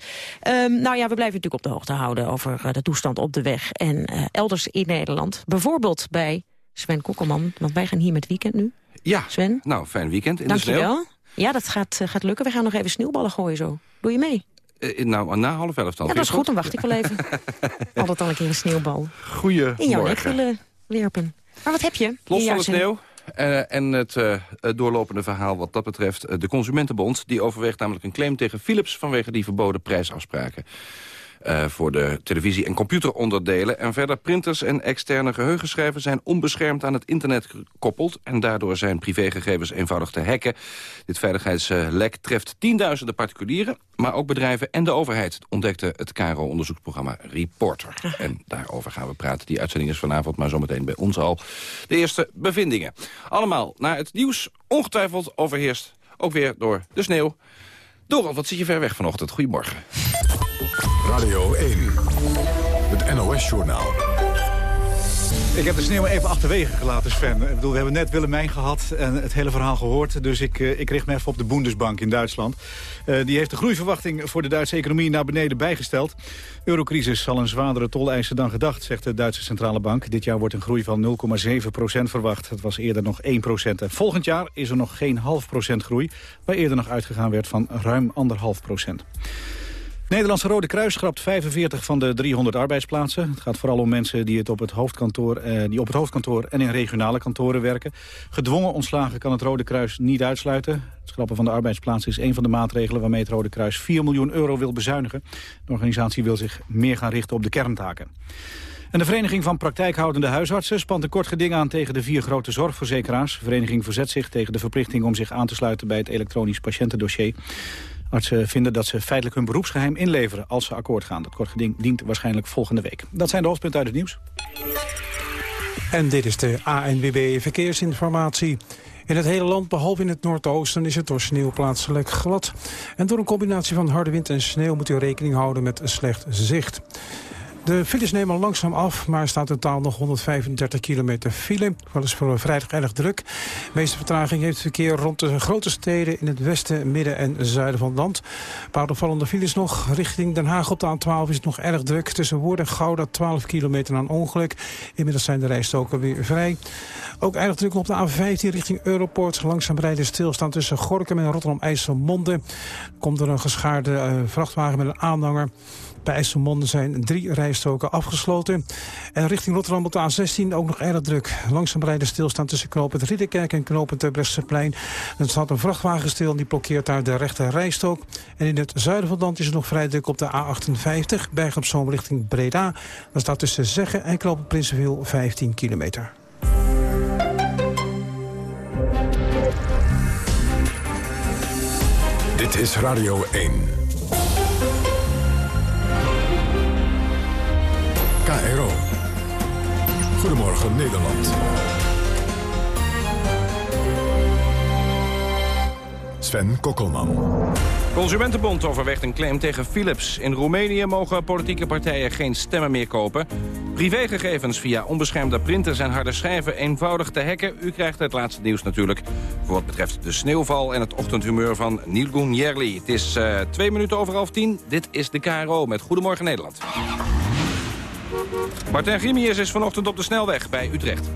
Um, nou ja, we blijven natuurlijk op de hoogte houden over de toestand op de weg en uh, elders in Nederland. Bijvoorbeeld bij Sven Kokkelman, want wij gaan hier met weekend nu. Ja, Sven. nou, fijn weekend in Dank de sneeuw. Ja, dat gaat, uh, gaat lukken. We gaan nog even sneeuwballen gooien zo. Doe je mee? Uh, nou, na half elf dan. Ja, dat is goed, dan wacht ik wel even. Altijd al een keer een sneeuwbal. Goeie In jouw nek willen werpen. Maar wat heb je? Los van de sneeuw. Eh, en het, uh, het doorlopende verhaal wat dat betreft... de Consumentenbond die overweegt namelijk een claim tegen Philips... vanwege die verboden prijsafspraken. Uh, voor de televisie- en computeronderdelen. En verder printers en externe geheugenschrijvers zijn onbeschermd aan het internet gekoppeld. En daardoor zijn privégegevens eenvoudig te hacken. Dit veiligheidslek treft tienduizenden particulieren, maar ook bedrijven en de overheid, ontdekte het KRO-onderzoeksprogramma Reporter. En daarover gaan we praten. Die uitzending is vanavond, maar zometeen bij ons al de eerste bevindingen. Allemaal naar het nieuws, ongetwijfeld overheerst, ook weer door de sneeuw. Dorald, wat zit je ver weg vanochtend? Goedemorgen. Radio 1, het NOS-journaal. Ik heb de sneeuw even achterwege gelaten, Sven. Ik bedoel, we hebben net Willemijn gehad en het hele verhaal gehoord. Dus ik, uh, ik richt me even op de Bundesbank in Duitsland. Uh, die heeft de groeiverwachting voor de Duitse economie naar beneden bijgesteld. Eurocrisis zal een zwaardere toleisen dan gedacht, zegt de Duitse Centrale Bank. Dit jaar wordt een groei van 0,7% verwacht. Het was eerder nog 1 En volgend jaar is er nog geen half procent groei... waar eerder nog uitgegaan werd van ruim anderhalf procent. Nederlandse Rode Kruis schrapt 45 van de 300 arbeidsplaatsen. Het gaat vooral om mensen die, het op, het hoofdkantoor, eh, die op het hoofdkantoor en in regionale kantoren werken. Gedwongen ontslagen kan het Rode Kruis niet uitsluiten. Het schrappen van de arbeidsplaatsen is een van de maatregelen... waarmee het Rode Kruis 4 miljoen euro wil bezuinigen. De organisatie wil zich meer gaan richten op de kerntaken. En de Vereniging van Praktijkhoudende Huisartsen spant een kort geding aan tegen de vier grote zorgverzekeraars. De vereniging verzet zich tegen de verplichting om zich aan te sluiten bij het elektronisch patiëntendossier. Artsen vinden dat ze feitelijk hun beroepsgeheim inleveren als ze akkoord gaan. Dat kort geding dient waarschijnlijk volgende week. Dat zijn de hoofdpunten uit het nieuws. En dit is de ANWB Verkeersinformatie. In het hele land, behalve in het noordoosten, is het door sneeuw plaatselijk glad. En door een combinatie van harde wind en sneeuw moet u rekening houden met slecht zicht. De files nemen langzaam af, maar staat totaal nog 135 kilometer file. Wel is voor vrijdag erg druk. De meeste vertraging heeft verkeer rond de grote steden... in het westen, midden en zuiden van het land. Een paar opvallende files nog. Richting Den Haag op de A12 is het nog erg druk. Tussen Woerden en Gouda 12 kilometer aan ongeluk. Inmiddels zijn de rijstoken weer vrij. Ook erg druk op de A15 richting Europort. Langzaam rijden stilstaan tussen Gorkum en Rotterdam-IJsselmonde. Komt er een geschaarde uh, vrachtwagen met een aanhanger... Bij IJsselmonde zijn drie rijstoken afgesloten. En richting Rotterdam op de A16 ook nog erg druk. Langzaam rijden stilstaan tussen knooppunt Ridderkerk en knooppunt Bresseplein. Er staat een vrachtwagen stil die blokkeert daar de rechte rijstok. En in het zuiden van het land is het nog vrij druk op de A58. Berg op Zoom richting Breda. Dan staat tussen Zeggen en knooppunt Prinsenwil 15 kilometer. Dit is Radio 1. KRO. Goedemorgen Nederland. Sven Kokkelman. Consumentenbond overweegt een claim tegen Philips. In Roemenië mogen politieke partijen geen stemmen meer kopen. Privégegevens via onbeschermde printers en harde schijven eenvoudig te hacken. U krijgt het laatste nieuws natuurlijk. Voor wat betreft de sneeuwval en het ochtendhumeur van Nilgun Jerli. Het is uh, twee minuten over half tien. Dit is de KRO met Goedemorgen Nederland. Martijn Grimius is vanochtend op de snelweg bij Utrecht.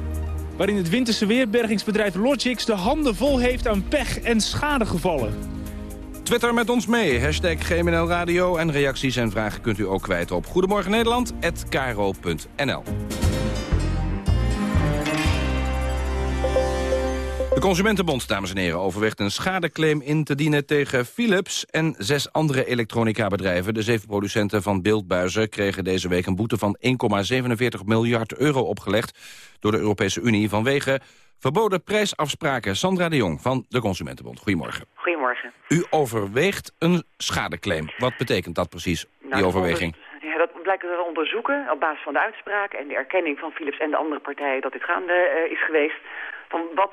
Waarin het winterse weerbergingsbedrijf Logix de handen vol heeft aan pech en schadegevallen. Twitter met ons mee, hashtag GMNL Radio. En reacties en vragen kunt u ook kwijt op Goedemorgen Nederland@kro.nl. De Consumentenbond, dames en heren, overweegt een schadeclaim in te dienen tegen Philips en zes andere elektronica-bedrijven. De zeven producenten van beeldbuizen kregen deze week een boete van 1,47 miljard euro opgelegd door de Europese Unie vanwege verboden prijsafspraken. Sandra de Jong van de Consumentenbond. Goedemorgen. Goedemorgen. U overweegt een schadeclaim. Wat betekent dat precies, die nou, overweging? Ja, dat blijken we onderzoeken op basis van de uitspraak en de erkenning van Philips en de andere partijen dat dit gaande uh, is geweest. Van wat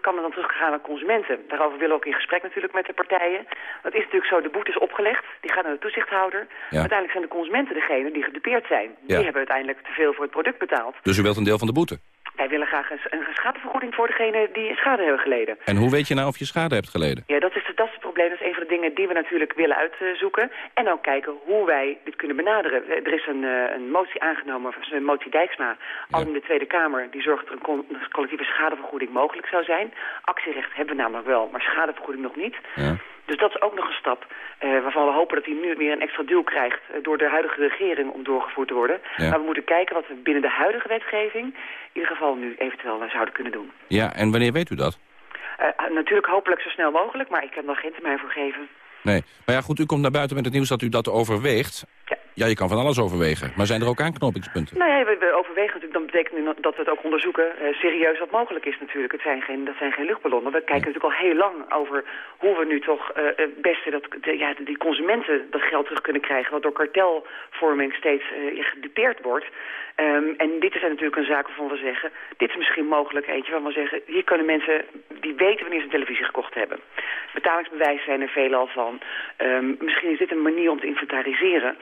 kan er dan teruggaan naar consumenten? Daarover willen we ook in gesprek natuurlijk met de partijen. Dat is natuurlijk zo, de boete is opgelegd, die gaat naar de toezichthouder. Uiteindelijk zijn de consumenten degene die gedupeerd zijn. Die hebben uiteindelijk te veel voor het product betaald. Dus u wilt een deel van de boete? Wij willen graag een, een schadevergoeding voor degene die schade hebben geleden. En hoe weet je nou of je schade hebt geleden? Ja, dat is, dat is het probleem. Dat is een van de dingen die we natuurlijk willen uitzoeken. En dan kijken hoe wij dit kunnen benaderen. Er is een, eh, een motie aangenomen, een motie Dijksma, al in de Tweede Kamer. Die zorgt dat er een collectieve schadevergoeding mogelijk zou zijn. Actierecht hebben we namelijk wel, maar schadevergoeding nog niet. Ja. Dus dat is ook nog een stap eh, waarvan we hopen dat hij nu weer een extra duw krijgt eh, door de huidige regering om doorgevoerd te worden. Maar we moeten kijken wat we binnen de huidige wetgeving in ieder geval nu eventueel eh, zouden kunnen doen. Ja, en wanneer weet u dat? Natuurlijk hopelijk zo snel mogelijk, maar ik heb nog geen termijn voor gegeven. Nee, maar ja goed, u komt naar buiten met het nieuws dat u dat overweegt. Ja. Ja, je kan van alles overwegen. Maar zijn er ook aanknopingspunten? Nou ja, we, we overwegen natuurlijk. Dan betekent dat we het ook onderzoeken. Uh, serieus wat mogelijk is natuurlijk. Het zijn geen, dat zijn geen luchtballonnen. We kijken natuurlijk al heel lang over hoe we nu toch uh, het beste dat, de, ja, die consumenten dat geld terug kunnen krijgen. Wat door kartelvorming steeds uh, gedupeerd wordt. Um, en dit is natuurlijk een zaak waarvan we zeggen... dit is misschien mogelijk eentje waarvan we zeggen... hier kunnen mensen die weten wanneer ze een televisie gekocht hebben. Betalingsbewijs zijn er veelal van. Um, misschien is dit een manier om te inventariseren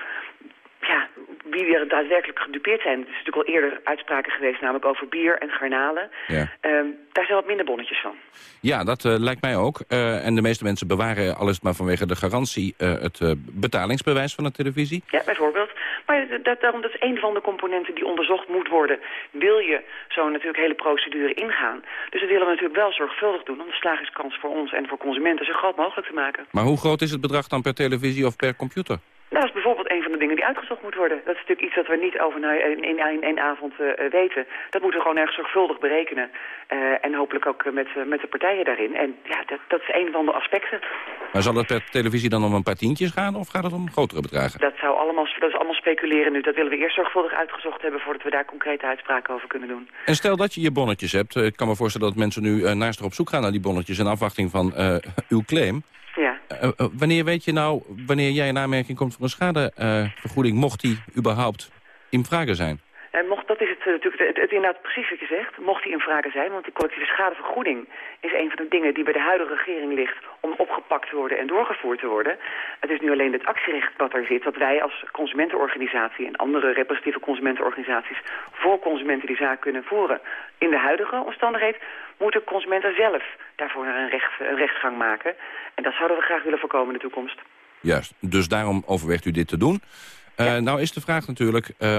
ja, wie er daadwerkelijk gedupeerd zijn. Er is natuurlijk al eerder uitspraken geweest, namelijk over bier en garnalen. Ja. Um, daar zijn wat minder bonnetjes van. Ja, dat uh, lijkt mij ook. Uh, en de meeste mensen bewaren, al is het maar vanwege de garantie... Uh, het betalingsbewijs van de televisie. Ja, bijvoorbeeld. Maar dat, daarom, dat is een van de componenten die onderzocht moet worden. Wil je zo natuurlijk hele procedure ingaan? Dus dat willen we natuurlijk wel zorgvuldig doen... om de slagingskans voor ons en voor consumenten zo groot mogelijk te maken. Maar hoe groot is het bedrag dan per televisie of per computer? Dat is bijvoorbeeld een van de dingen die uitgezocht moet worden. Dat is natuurlijk iets dat we niet over in één avond uh, weten. Dat moeten we gewoon erg zorgvuldig berekenen. Uh, en hopelijk ook met, uh, met de partijen daarin. En ja, dat, dat is een van de aspecten. Maar zal het per televisie dan om een paar tientjes gaan of gaat het om grotere bedragen? Dat, zou allemaal, dat is allemaal speculeren nu. Dat willen we eerst zorgvuldig uitgezocht hebben voordat we daar concrete uitspraken over kunnen doen. En stel dat je je bonnetjes hebt. Ik kan me voorstellen dat mensen nu naast er op zoek gaan naar die bonnetjes in afwachting van uw claim. Uh, uh, wanneer weet je nou, wanneer jij in aanmerking komt voor een schadevergoeding, mocht die überhaupt in vragen zijn? En mocht, dat is het natuurlijk het, het, inderdaad precies wat je zegt. Mocht die in vragen zijn, want die collectieve schadevergoeding is een van de dingen die bij de huidige regering ligt om opgepakt te worden en doorgevoerd te worden. Het is nu alleen het actierecht wat er zit, dat wij als consumentenorganisatie en andere representatieve consumentenorganisaties voor consumenten die zaak kunnen voeren. In de huidige omstandigheid moeten consumenten zelf daarvoor een, recht, een rechtsgang maken. En dat zouden we graag willen voorkomen in de toekomst. Juist, dus daarom overweegt u dit te doen. Uh, ja. Nou is de vraag natuurlijk uh,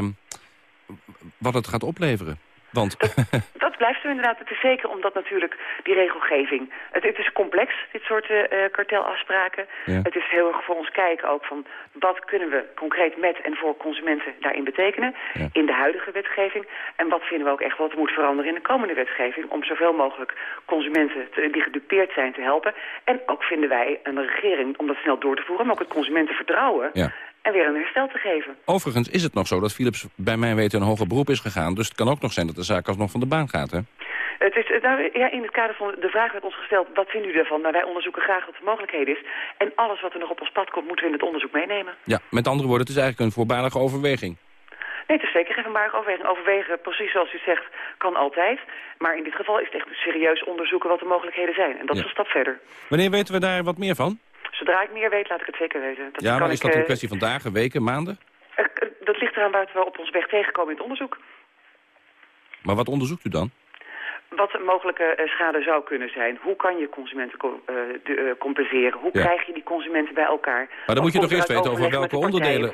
wat het gaat opleveren. Want... Dat, dat, blijft er inderdaad. Het is zeker omdat natuurlijk die regelgeving... Het, het is complex, dit soort uh, kartelafspraken. Ja. Het is heel erg voor ons kijken ook van... wat kunnen we concreet met en voor consumenten daarin betekenen... Ja. in de huidige wetgeving. En wat vinden we ook echt wat moet veranderen in de komende wetgeving... om zoveel mogelijk consumenten te, die gedupeerd zijn te helpen. En ook vinden wij een regering om dat snel door te voeren... maar ook het consumentenvertrouwen... Ja en weer een herstel te geven. Overigens is het nog zo dat Philips bij mijn weten een hoger beroep is gegaan. Dus het kan ook nog zijn dat de zaak alsnog van de baan gaat, hè? Het is, nou, ja, in het kader van de vraag werd ons gesteld, wat vinden u ervan? Nou, wij onderzoeken graag wat de mogelijkheden is. En alles wat er nog op ons pad komt, moeten we in het onderzoek meenemen. Ja, met andere woorden, het is eigenlijk een voorbalige overweging. Nee, het is zeker geen voorbalige overweging. Overwegen, precies zoals u zegt, kan altijd. Maar in dit geval is het echt serieus onderzoeken wat de mogelijkheden zijn. En dat ja. is een stap verder. Wanneer weten we daar wat meer van? Zodra ik meer weet, laat ik het zeker weten. Dat ja, maar is ik, dat een kwestie van dagen, weken, maanden? Uh, dat ligt eraan waar we op ons weg tegenkomen in het onderzoek. Maar wat onderzoekt u dan? Wat een mogelijke schade zou kunnen zijn. Hoe kan je consumenten co de, compenseren? Hoe ja. krijg je die consumenten bij elkaar? Maar dan moet je toch eerst weten over welke onderdelen...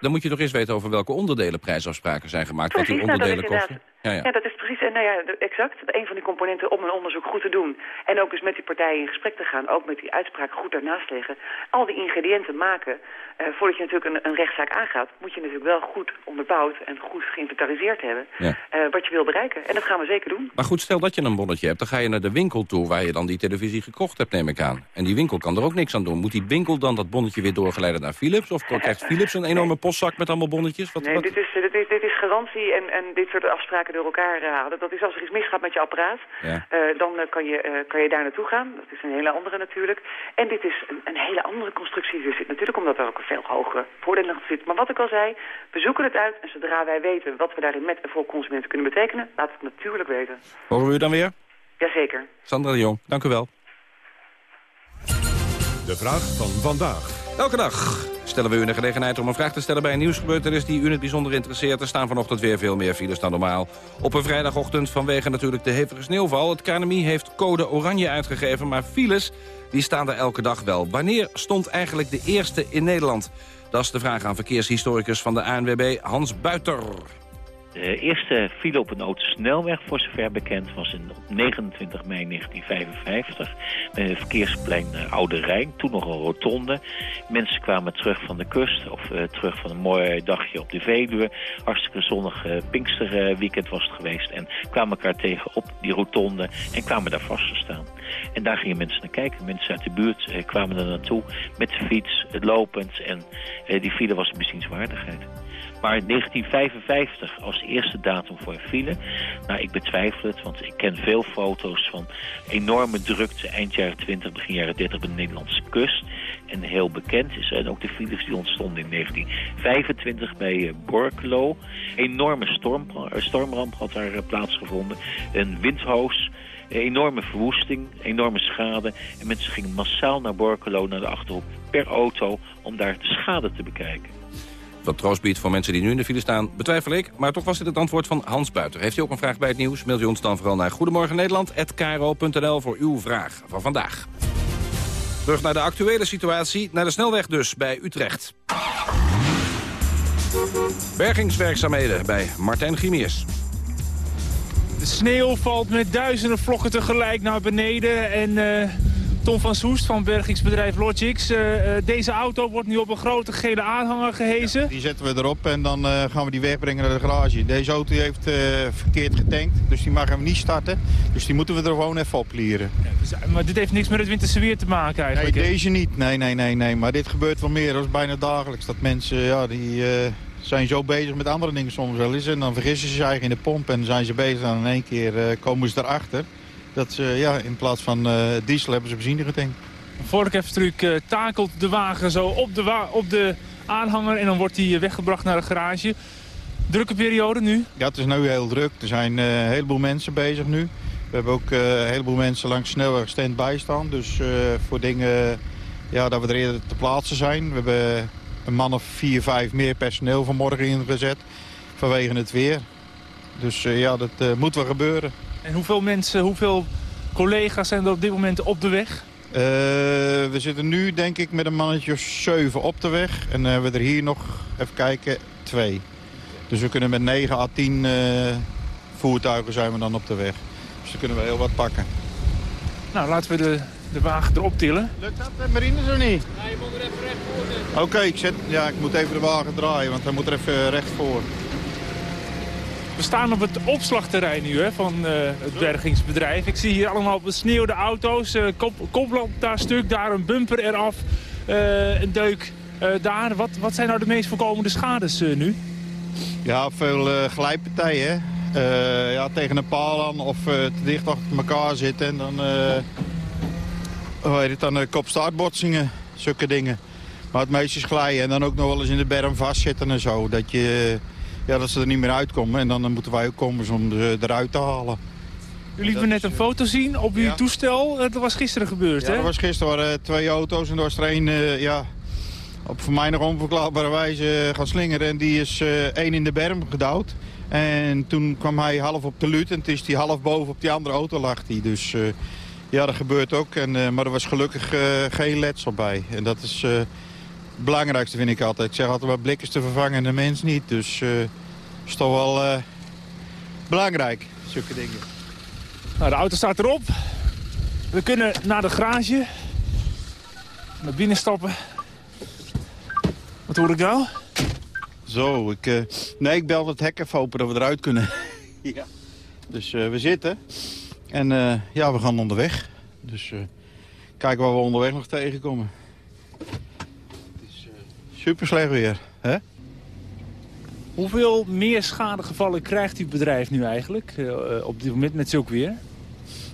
Dan moet je toch eerst weten over welke onderdelen prijsafspraken zijn gemaakt. Precies, wat die onderdelen nou, kosten. Ja, ja. ja, dat is precies en nou ja, exact. Een van die componenten om een onderzoek goed te doen. En ook eens met die partijen in gesprek te gaan. Ook met die uitspraken goed daarnaast leggen. Al die ingrediënten maken. Uh, voordat je natuurlijk een, een, rechtszaak aangaat... moet je natuurlijk wel goed onderbouwd en goed geïnventariseerd hebben... Ja. Uh, wat je wil bereiken. En dat gaan we zeker doen. Maar goed, stel dat je een bonnetje hebt. Dan ga je naar de winkel toe waar je dan die televisie gekocht hebt, neem ik aan. En die winkel kan er ook niks aan doen. Moet die winkel dan dat bonnetje weer doorgeleiden naar Philips? Of krijgt Philips een enorme postzak met allemaal bonnetjes? Wat, nee, wat... Dit, is, dit, is, dit is garantie en, en dit soort afspraken door elkaar halen. Dat is als er iets misgaat met je apparaat, ja. uh, dan uh, kan, je, uh, kan je daar naartoe gaan. Dat is een hele andere natuurlijk. En dit is een, een hele andere constructie. Dus natuurlijk omdat er ook een veel hogere voordelen zit. Maar wat ik al zei, we zoeken het uit. En zodra wij weten wat we daarin met en voor consumenten kunnen betekenen, laat het natuurlijk weten. Horen we u dan weer? Jazeker. Sandra de Jong, dank u wel. De vraag van vandaag. Elke dag stellen we u de gelegenheid om een vraag te stellen bij een nieuwsgebeurtenis die u het bijzonder interesseert. Er staan vanochtend weer veel meer files dan normaal. Op een vrijdagochtend vanwege natuurlijk de hevige sneeuwval. Het KNMI heeft code oranje uitgegeven, maar files die staan er elke dag wel. Wanneer stond eigenlijk de eerste in Nederland? Dat is de vraag aan verkeershistoricus van de ANWB, Hans Buiter. De eerste file op een autosnelweg, voor zover bekend, was in, op 29 mei 1955. Bij het verkeersplein uh, Oude Rijn, toen nog een rotonde. Mensen kwamen terug van de kust of uh, terug van een mooi dagje op de Veluwe. Hartstikke zonnig uh, Pinksterweekend was het geweest. En kwamen elkaar tegen op die rotonde en kwamen daar vast te staan. En daar gingen mensen naar kijken. Mensen uit de buurt kwamen er naartoe met de fiets, lopend. En die file was een bezienswaardigheid. Maar 1955 als eerste datum voor een file. Nou, ik betwijfel het, want ik ken veel foto's van enorme drukte eind jaren 20, begin jaren 30 op de Nederlandse kust. En heel bekend zijn ook de files die ontstonden in 1925 bij eh, Borkelo. Enorme storm, stormramp had daar eh, plaatsgevonden. Een windhoos enorme verwoesting, enorme schade. En mensen gingen massaal naar Borkelo, naar de Achterhoek, per auto... om daar de schade te bekijken. Wat troost biedt voor mensen die nu in de file staan, betwijfel ik. Maar toch was dit het antwoord van Hans Buiter. Heeft u ook een vraag bij het nieuws? Mailt u ons dan vooral naar Goedemorgen Nederland@kro.nl voor uw vraag van vandaag. Terug naar de actuele situatie, naar de snelweg dus, bij Utrecht. Bergingswerkzaamheden bij Martijn Gimiers. De sneeuw valt met duizenden vlokken tegelijk naar beneden en... Uh Tom van Soest van bergingsbedrijf Logix. Uh, deze auto wordt nu op een grote gele aanhanger gehezen. die zetten we erop en dan uh, gaan we die wegbrengen naar de garage. Deze auto heeft verkeerd getankt, dus die mag hem niet starten. Dus die moeten we er gewoon even oplieren. Ja, dus, maar dit heeft niks met het winterse weer te maken eigenlijk? Nee, deze niet. Nee, nee, nee, nee. Maar dit gebeurt wel meer. Dat is bijna dagelijks. Dat mensen, ja, die zijn zo bezig met andere dingen soms wel eens. En dan vergissen ze zich eigenlijk in de pomp en zijn ze bezig en in één keer komen ze erachter dat ze ja, in plaats van uh, diesel hebben ze benzine getankt. Vorkheftruc uh, takelt de wagen zo op de, wa op de aanhanger en dan wordt hij weggebracht naar de garage. Drukke periode nu? Ja, het is nu heel druk. Er zijn uh, een heleboel mensen bezig nu. We hebben ook uh, een heleboel mensen langs snelweg stand-by staan. Dus uh, voor dingen ja, dat we er eerder te plaatsen zijn. We hebben een man of vier, vijf meer personeel vanmorgen ingezet vanwege het weer. Dus ja, dat moet wel gebeuren. En hoeveel mensen, hoeveel collega's zijn er op dit moment op de weg? Uh, we zitten nu denk ik met een mannetje 7 op de weg. En uh, we er hier nog, even kijken, twee. Dus we kunnen met 9 à 10 uh, voertuigen zijn we dan op de weg. Dus dan kunnen we heel wat pakken. Nou, laten we de, de wagen erop tillen. Lukt dat, Marine, zo niet? Ja, je moet er even recht voor. Oké, okay, ik, zet, ja, ik moet even de wagen draaien, want hij moet er even recht voor. We staan op het opslagterrein nu hè, van uh, het bergingsbedrijf. Ik zie hier allemaal besneeuwde auto's. Uh, kop, koplamp daar stuk, daar een bumper eraf. Uh, een deuk daar. Wat, wat zijn nou de meest voorkomende schades nu? Ja, veel glijpartijen. ja, tegen een paal aan of te dicht achter elkaar zitten. En dan, hoe heet het dan, kopstartbotsingen, zulke dingen. Maar het meeste is glijden en dan ook nog wel eens in de berm vastzitten en zo. Dat je ja, dat ze er niet meer uitkomen. En dan moeten wij ook komen om ze eruit te halen. U liet me net een foto zien op uw toestel. Dat was gisteren gebeurd, ja, hè? dat was gisteren. waren twee auto's en er was er één... Uh, ja, op voor mij nog onverklaarbare wijze gaan slingeren. En die is uh, één in de berm gedouwd. En toen kwam hij half op de lut en het is die half boven op die andere auto lag hij. Dus uh, ja, dat gebeurt ook. En, maar er was gelukkig geen letsel bij. En dat is belangrijkste vind ik altijd. Ik zeg altijd, maar blik is te vervangen en de mens niet. Dus is toch wel uh, belangrijk, zulke dingen. Nou, de auto staat erop. We kunnen naar de garage. Naar binnen stappen. Wat hoor ik nou? Zo, ik, uh, nee, ik bel het hek even open dat we eruit kunnen. ja. Dus uh, we zitten. En ja, we gaan onderweg. Dus kijken waar we onderweg nog tegenkomen. Super slecht weer, hè? Hoeveel meer schadegevallen krijgt uw bedrijf nu eigenlijk uh, op dit moment met zulk weer?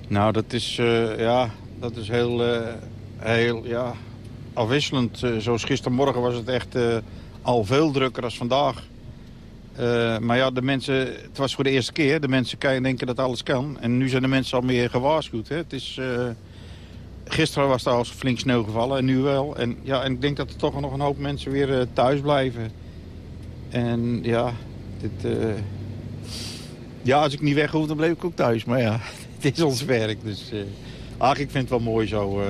Nou, dat is, uh, ja, dat is heel, uh, heel ja, afwisselend. zoals gistermorgen was het echt al veel drukker dan vandaag. maar ja, de mensen, het was voor de eerste keer. De mensen denken dat alles kan. En nu zijn de mensen al meer gewaarschuwd. Hè. Het is, gisteren was er al flink sneeuw gevallen en nu wel. En, ja, en ik denk dat er toch nog een hoop mensen weer thuis blijven. En ja, dit, uh... ja, als ik niet weg hoef, dan bleef ik ook thuis. Maar ja, het is ons werk. Dus uh... ach, ik vind het wel mooi zo.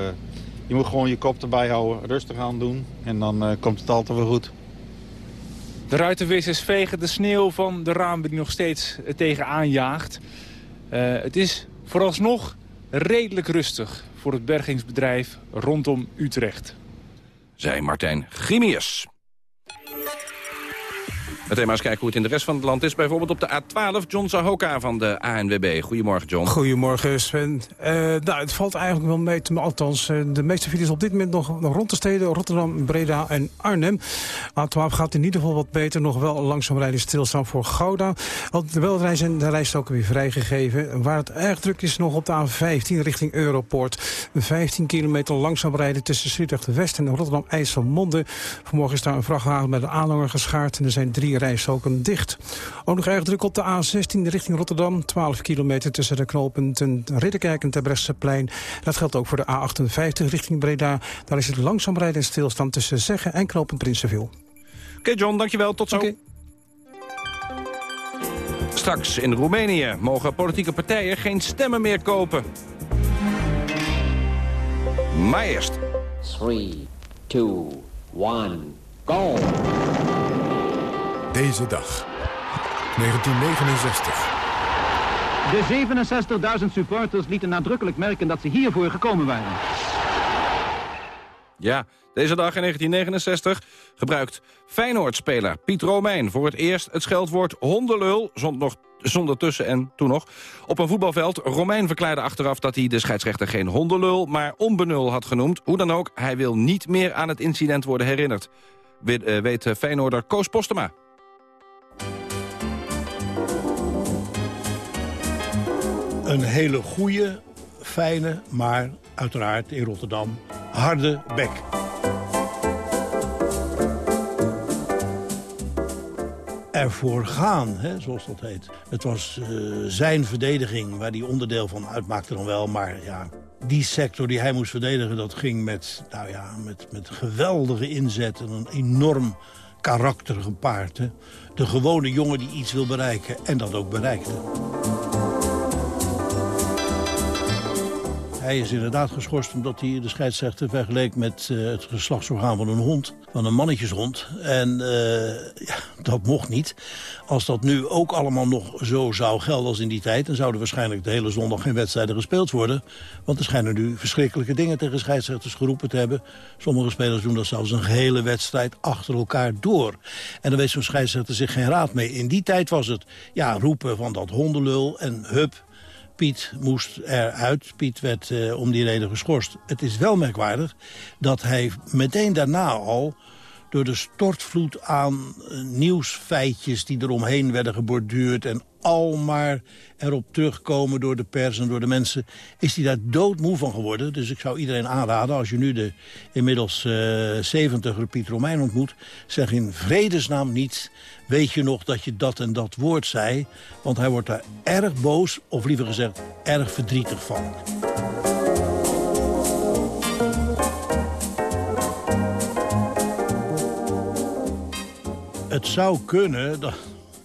Je moet gewoon je kop erbij houden, rustig aan doen. En dan komt het altijd wel goed. De ruitenwissers vegen de sneeuw van de ramen die nog steeds tegenaan jaagt. Het is vooralsnog redelijk rustig voor het bergingsbedrijf rondom Utrecht. Zij Martijn Grimius. Meteen maar eens kijken hoe het in de rest van het land is. Bijvoorbeeld op de A12, John Zahoka van de ANWB. Goedemorgen, John. Goedemorgen, Sven. Uh, nou, het valt eigenlijk wel mee, althans, uh, de meeste files op dit moment nog, nog rond de steden Rotterdam, Breda en Arnhem. A12 gaat in ieder geval wat beter, nog wel langzaam rijden stilstaan voor Gouda. Want de welrij zijn de rijstroken weer vrijgegeven. Waar het erg druk is nog op de A15 richting Europoort. 15 kilometer langzaam rijden tussen Sliedrecht West en Rotterdam-IJsselmonde. Vanmorgen is daar een vrachtwagen met een aanhanger geschaard en er zijn drie rijstroken dicht. Ook nog erg druk op de A16 richting Rotterdam. 12 kilometer tussen de knooppunten Ridderkerk en Terbrechtseplein. Dat geldt ook voor de A58 richting Breda. Daar is het langzaam rijden en stilstand tussen Zeggen en knooppunt Prinsenville. Oké John, dankjewel. Tot zo. Okay. Straks in Roemenië mogen politieke partijen geen stemmen meer kopen. Maar eerst. 3, 2, 1, go! Deze dag. 1969. De 67.000 supporters lieten nadrukkelijk merken dat ze hiervoor gekomen waren. Ja, deze dag in 1969 gebruikt Feyenoord-speler Piet Romein voor het eerst het scheldwoord hondenlul, zonder, nog, zonder tussen en toen nog, op een voetbalveld. Romein verklaarde achteraf dat hij de scheidsrechter geen hondenlul, maar onbenul had genoemd. Hoe dan ook, hij wil niet meer aan het incident worden herinnerd. Weet, uh, weet Feyenoorder Koos Postema. Een hele goede, fijne, maar uiteraard in Rotterdam harde bek. ervoor gaan, hè, zoals dat heet. Het was uh, zijn verdediging, waar hij onderdeel van uitmaakte dan wel. Maar ja, die sector die hij moest verdedigen, dat ging met, nou ja, met, met geweldige inzet... en een enorm karakter gepaard. Hè. De gewone jongen die iets wil bereiken en dat ook bereikte. Hij is inderdaad geschorst omdat hij de scheidsrechter vergeleek met uh, het geslachtsorgaan van een hond. Van een mannetjeshond. En uh, ja, dat mocht niet. Als dat nu ook allemaal nog zo zou gelden als in die tijd... dan zouden waarschijnlijk de hele zondag geen wedstrijden gespeeld worden. Want er schijnen nu verschrikkelijke dingen tegen scheidsrechters geroepen te hebben. Sommige spelers doen dat zelfs een gehele wedstrijd achter elkaar door. En dan weet zo'n scheidsrechter zich geen raad mee. In die tijd was het ja, roepen van dat hondenlul en hup Piet moest eruit. Piet werd uh, om die reden geschorst. Het is wel merkwaardig dat hij meteen daarna al door de stortvloed aan uh, nieuwsfeitjes die eromheen werden geborduurd... en al maar erop terugkomen door de pers en door de mensen... is hij daar doodmoe van geworden. Dus ik zou iedereen aanraden, als je nu de inmiddels uh, 70 Piet Romein ontmoet... zeg in vredesnaam niet weet je nog dat je dat en dat woord zei? Want hij wordt daar erg boos, of liever gezegd, erg verdrietig van. Het zou kunnen dat,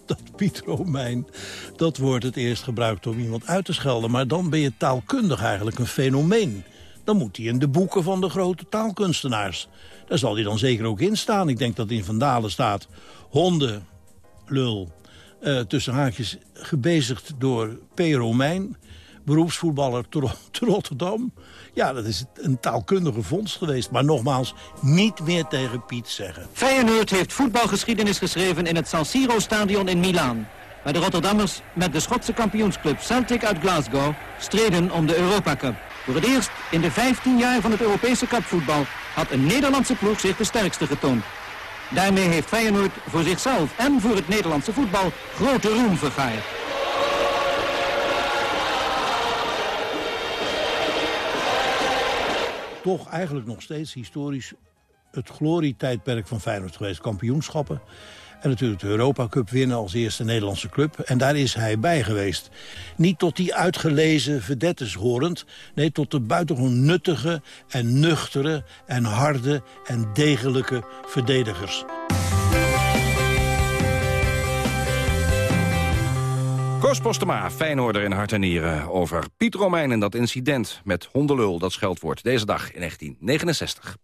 dat Piet Romein dat woord het eerst gebruikt om iemand uit te schelden. Maar dan ben je taalkundig eigenlijk een fenomeen. Dan moet hij in de boeken van de grote taalkunstenaars. Daar zal hij dan zeker ook in staan. Ik denk dat in Vandalen staat... honden lul. Uh, tussen haakjes gebezigd door P. Romein, beroepsvoetballer te Rotterdam. Ja, dat is een taalkundige vondst geweest. Maar nogmaals, niet meer tegen Piet zeggen. Feyenoord heeft voetbalgeschiedenis geschreven in het San Siro-stadion in Milaan. Waar de Rotterdammers met de Schotse kampioensclub Celtic uit Glasgow streden om de Europa Cup. Voor het eerst in de 15 jaar van het Europese cupvoetbal had een Nederlandse ploeg zich de sterkste getoond. Daarmee heeft Feyenoord voor zichzelf en voor het Nederlandse voetbal grote roem vergaard. Toch eigenlijk nog steeds historisch het glorietijdperk van Feyenoord geweest. Kampioenschappen. En natuurlijk de Europa Cup winnen als eerste Nederlandse club. En daar is hij bij geweest. Niet tot die uitgelezen vedettes horend. Nee, tot de buitengewoon nuttige en nuchtere en harde en degelijke verdedigers. Koos Postema, Feyenoorder in hart en nieren... over Piet Romein en dat incident met hondenlul, dat scheldwoord. Deze dag in 1969.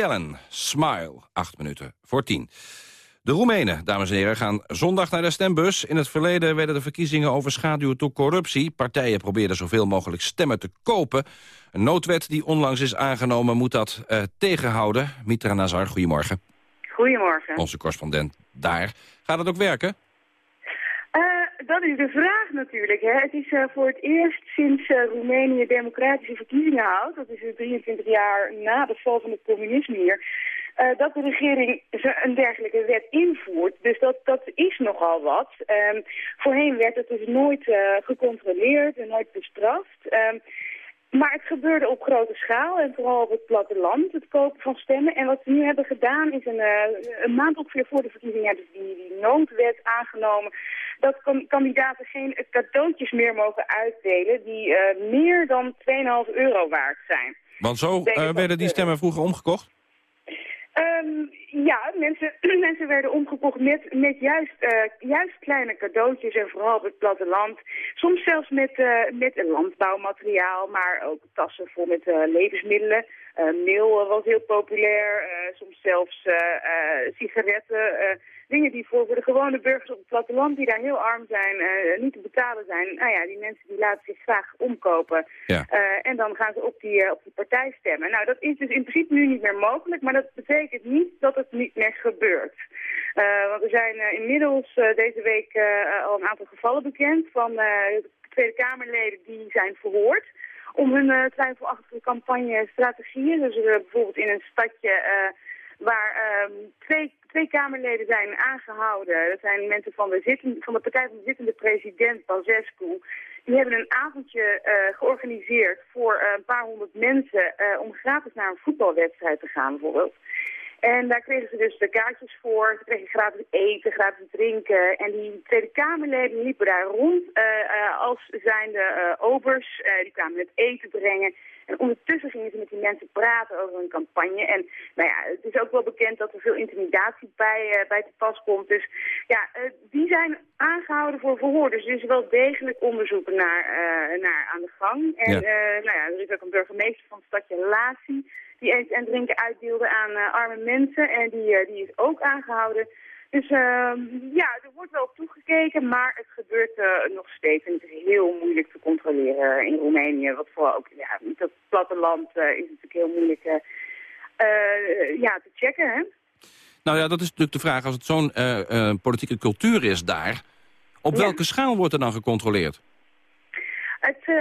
Allen, Smile, acht minuten voor tien. De Roemenen, dames en heren, gaan zondag naar de stembus. In het verleden werden de verkiezingen overschaduwd door corruptie. Partijen probeerden zoveel mogelijk stemmen te kopen. Een noodwet die onlangs is aangenomen moet dat uh, tegenhouden. Mitra Nazar, goedemorgen. Goedemorgen. Onze correspondent daar. Gaat het ook werken? Dat is de vraag natuurlijk. Hè. Het is uh, voor het eerst sinds Roemenië democratische verkiezingen houdt. Dat is 23 jaar na de val van het communisme hier uh, dat de regering een dergelijke wet invoert. Dus dat, dat is nogal wat. Um, voorheen werd het dus nooit gecontroleerd en nooit bestraft. Um, maar het gebeurde op grote schaal en vooral op het platteland, het kopen van stemmen. En wat ze nu hebben gedaan is een, uh, een maand ongeveer voor de verkiezingen hebben ze die, die noodwet aangenomen. Dat kandidaten geen cadeautjes meer mogen uitdelen die uh, meer dan 2,5 euro waard zijn. Want zo uh, werden die stemmen vroeger omgekocht? Um, ja, mensen, mensen werden omgekocht met, met juist, uh, juist kleine cadeautjes en vooral op het platteland. Soms zelfs met, uh, met landbouwmateriaal, maar ook tassen vol met uh, levensmiddelen. meel was heel populair, soms zelfs sigaretten dingen die voor, voor de gewone burgers op het platteland, die daar heel arm zijn, uh, niet te betalen zijn. Nou ja, die mensen die laten zich graag omkopen. Ja. Uh, en dan gaan ze op die, uh, op die partij stemmen. Nou, dat is dus in principe nu niet meer mogelijk, maar dat betekent niet dat het niet meer gebeurt. want er zijn inmiddels deze week al een aantal gevallen bekend van Tweede Kamerleden die zijn verhoord om hun twijfelachtige campagne-strategieën. Dus bijvoorbeeld in een stadje waar um, twee, twee Kamerleden zijn aangehouden. Dat zijn mensen van de, van de partij van de zittende president, Bazescu. Die hebben een avondje uh, georganiseerd voor uh, een paar honderd mensen uh, om gratis naar een voetbalwedstrijd te gaan bijvoorbeeld. En daar kregen ze dus de kaartjes voor. Ze kregen gratis eten, gratis drinken. En die Tweede Kamerleden liepen daar rond uh, uh, als zijnde uh, obers. die kwamen het eten brengen. En ondertussen gingen ze met die mensen praten over hun campagne. En nou ja, het is ook wel bekend dat er veel intimidatie bij, bij te pas komt. Dus ja, die zijn aangehouden voor verhoor. Dus er is wel degelijk onderzoek naar, naar aan de gang. En ja. nou ja, er is ook een burgemeester van het stadje Latie die eten en drinken uitdeelde aan uh, arme mensen. En die, uh, die is ook aangehouden. Dus uh, ja, er wordt wel op toegekeken, maar het gebeurt uh, nog steeds. En het is heel moeilijk te controleren in Roemenië. Wat vooral ook, ja, met dat platteland is het natuurlijk heel moeilijk ja, te checken, hè? Nou ja, dat is natuurlijk de vraag. Als het zo'n politieke cultuur is daar, op ja. welke schaal wordt er dan gecontroleerd? Het, uh,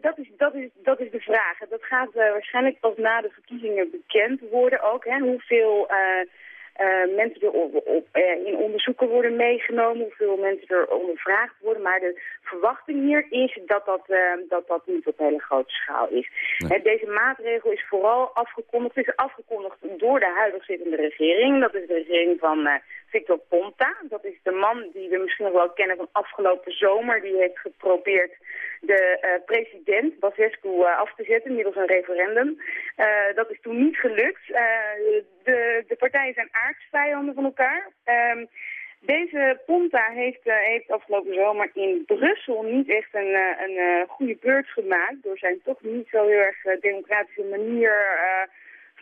dat, is, dat, is, dat is de vraag. Dat gaat uh, waarschijnlijk pas na de verkiezingen bekend worden ook. Hè, hoeveel uh, mensen er op, op, in onderzoeken worden meegenomen. Hoeveel mensen er ondervraagd worden. Maar de verwachting hier is dat dat, dat, dat niet op hele grote schaal is. Nee. deze maatregel is vooral afgekondigd. Het is afgekondigd door de huidig zittende regering. Dat is de regering van Victor Ponta. Dat is de man die we misschien nog wel kennen van afgelopen zomer. Die heeft geprobeerd de uh, president Basescu uh, af te zetten middels een referendum. Uh, dat is toen niet gelukt. de, de partijen zijn aardsvijanden van elkaar. Um, deze Ponta heeft, heeft afgelopen zomer in Brussel niet echt een, een goede beurt gemaakt... door zijn toch niet zo heel erg democratische manier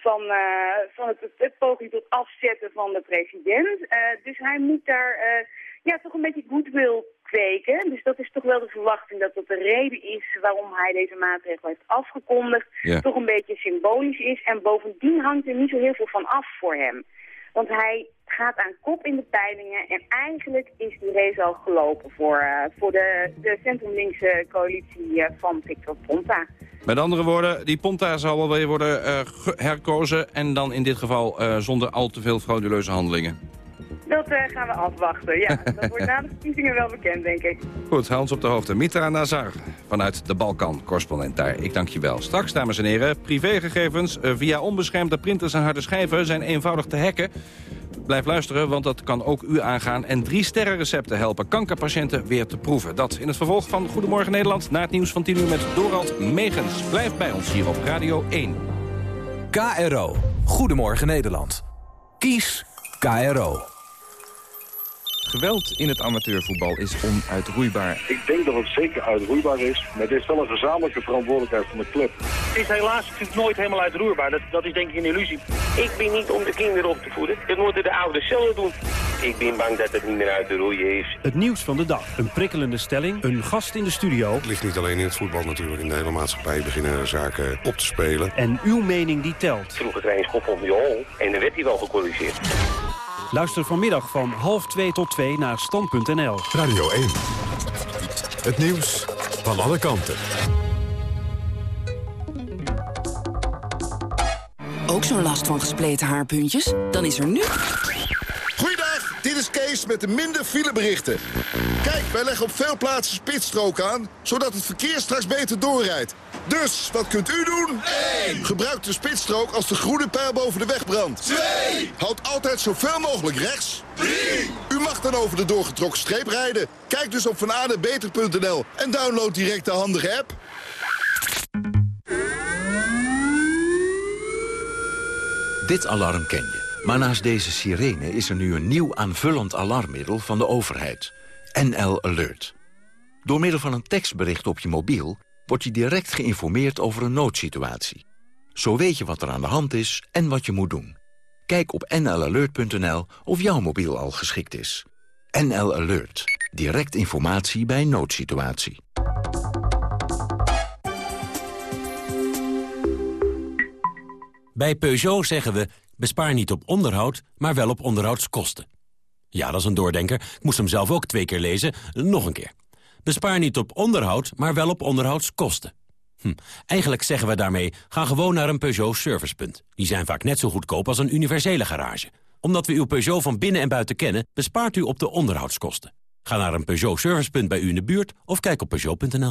van, uh, van het, het, poging tot afzetten van de president. Uh, dus hij moet daar uh, ja, toch een beetje goodwill kweken. Dus dat is toch wel de verwachting dat dat de reden is waarom hij deze maatregel heeft afgekondigd. Ja. Toch een beetje symbolisch is. En bovendien hangt er niet zo heel veel van af voor hem. Want hij gaat aan kop in de peilingen en eigenlijk is die race al gelopen voor, uh, voor de, de centrumlinkse coalitie uh, van Victor Ponta. Met andere woorden, die Ponta zal wel weer worden uh, herkozen en dan in dit geval zonder al te veel frauduleuze handelingen. Dat gaan we afwachten, ja. Dat wordt na de verkiezingen wel bekend, denk ik. Goed, Hans op de hoogte. Mitra Nazar vanuit de Balkan, correspondent daar. Ik dank je wel. Straks, dames en heren, privégegevens via onbeschermde printers en harde schijven zijn eenvoudig te hacken. Blijf luisteren, want dat kan ook u aangaan. En drie sterrenrecepten helpen kankerpatiënten weer te proeven. Dat in het vervolg van Goedemorgen Nederland... na het nieuws van 10 uur met Dorald Megens. Blijf bij ons hier op Radio 1. KRO. Goedemorgen Nederland. Kies KRO. Geweld in het amateurvoetbal is onuitroeibaar. Ik denk dat het zeker uitroeibaar is, maar het is wel een gezamenlijke verantwoordelijkheid van de club. Het is helaas natuurlijk nooit helemaal uitroeibaar. Dat, dat is denk ik een illusie. Ik ben niet om de kinderen op te voeden. Dat moeten de ouders zelf doen. Ik ben bang dat het niet meer uit te roeien is. Het nieuws van de dag. Een prikkelende stelling. Een gast in de studio. Het ligt niet alleen in het voetbal natuurlijk. In de hele maatschappij beginnen zaken op te spelen. En uw mening die telt. Vroeger kreeg je schop op je hol en dan werd hij wel gecorrigeerd. Luister vanmiddag van half 2 tot 2 naar stand.nl. Radio 1. Het nieuws van alle kanten. Ook zo'n last van gespleten haarpuntjes? Dan is er nu... Goeiedag, dit is Kees met de minder fileberichten. Kijk, wij leggen op veel plaatsen spitsstrook aan... zodat het verkeer straks beter doorrijdt. Dus, wat kunt u doen? 1. Gebruik de spitsstrook als de groene pijl boven de weg brandt. 2. Houd altijd zoveel mogelijk rechts. 3. U mag dan over de doorgetrokken streep rijden. Kijk dus op vanadebeter.nl en download direct de handige app. Dit alarm ken je. Maar naast deze sirene is er nu een nieuw aanvullend alarmmiddel van de overheid. NL Alert. Door middel van een tekstbericht op je mobiel wordt je direct geïnformeerd over een noodsituatie. Zo weet je wat er aan de hand is en wat je moet doen. Kijk op nlalert.nl of jouw mobiel al geschikt is. NL Alert. Direct informatie bij noodsituatie. Bij Peugeot zeggen we, bespaar niet op onderhoud, maar wel op onderhoudskosten. Ja, dat is een doordenker. Ik moest hem zelf ook twee keer lezen. Nog een keer. Bespaar niet op onderhoud, maar wel op onderhoudskosten. Hm. Eigenlijk zeggen we daarmee, ga gewoon naar een Peugeot servicepunt. Die zijn vaak net zo goedkoop als een universele garage. Omdat we uw Peugeot van binnen en buiten kennen, bespaart u op de onderhoudskosten. Ga naar een Peugeot servicepunt bij u in de buurt of kijk op Peugeot.nl.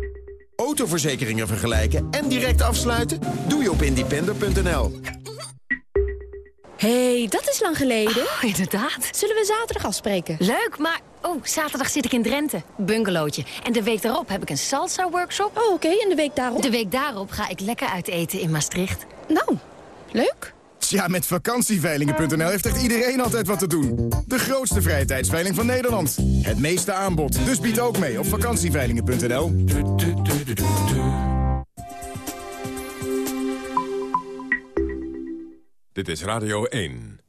Autoverzekeringen vergelijken en direct afsluiten? Doe je op independer.nl. hey, dat is lang geleden. Oh, inderdaad. Zullen we zaterdag afspreken? Leuk, maar... Oh, zaterdag zit ik in Drenthe. Bungalowtje. En de week daarop heb ik een salsa-workshop. Oh, oké. En de week daarop? De week daarop ga ik lekker uit eten in Maastricht. Nou, leuk. Ja, met vakantieveilingen.nl heeft echt iedereen altijd wat te doen. De grootste vrije tijdsveiling van Nederland. Het meeste aanbod. Dus bied ook mee op vakantieveilingen.nl. Dit is Radio 1.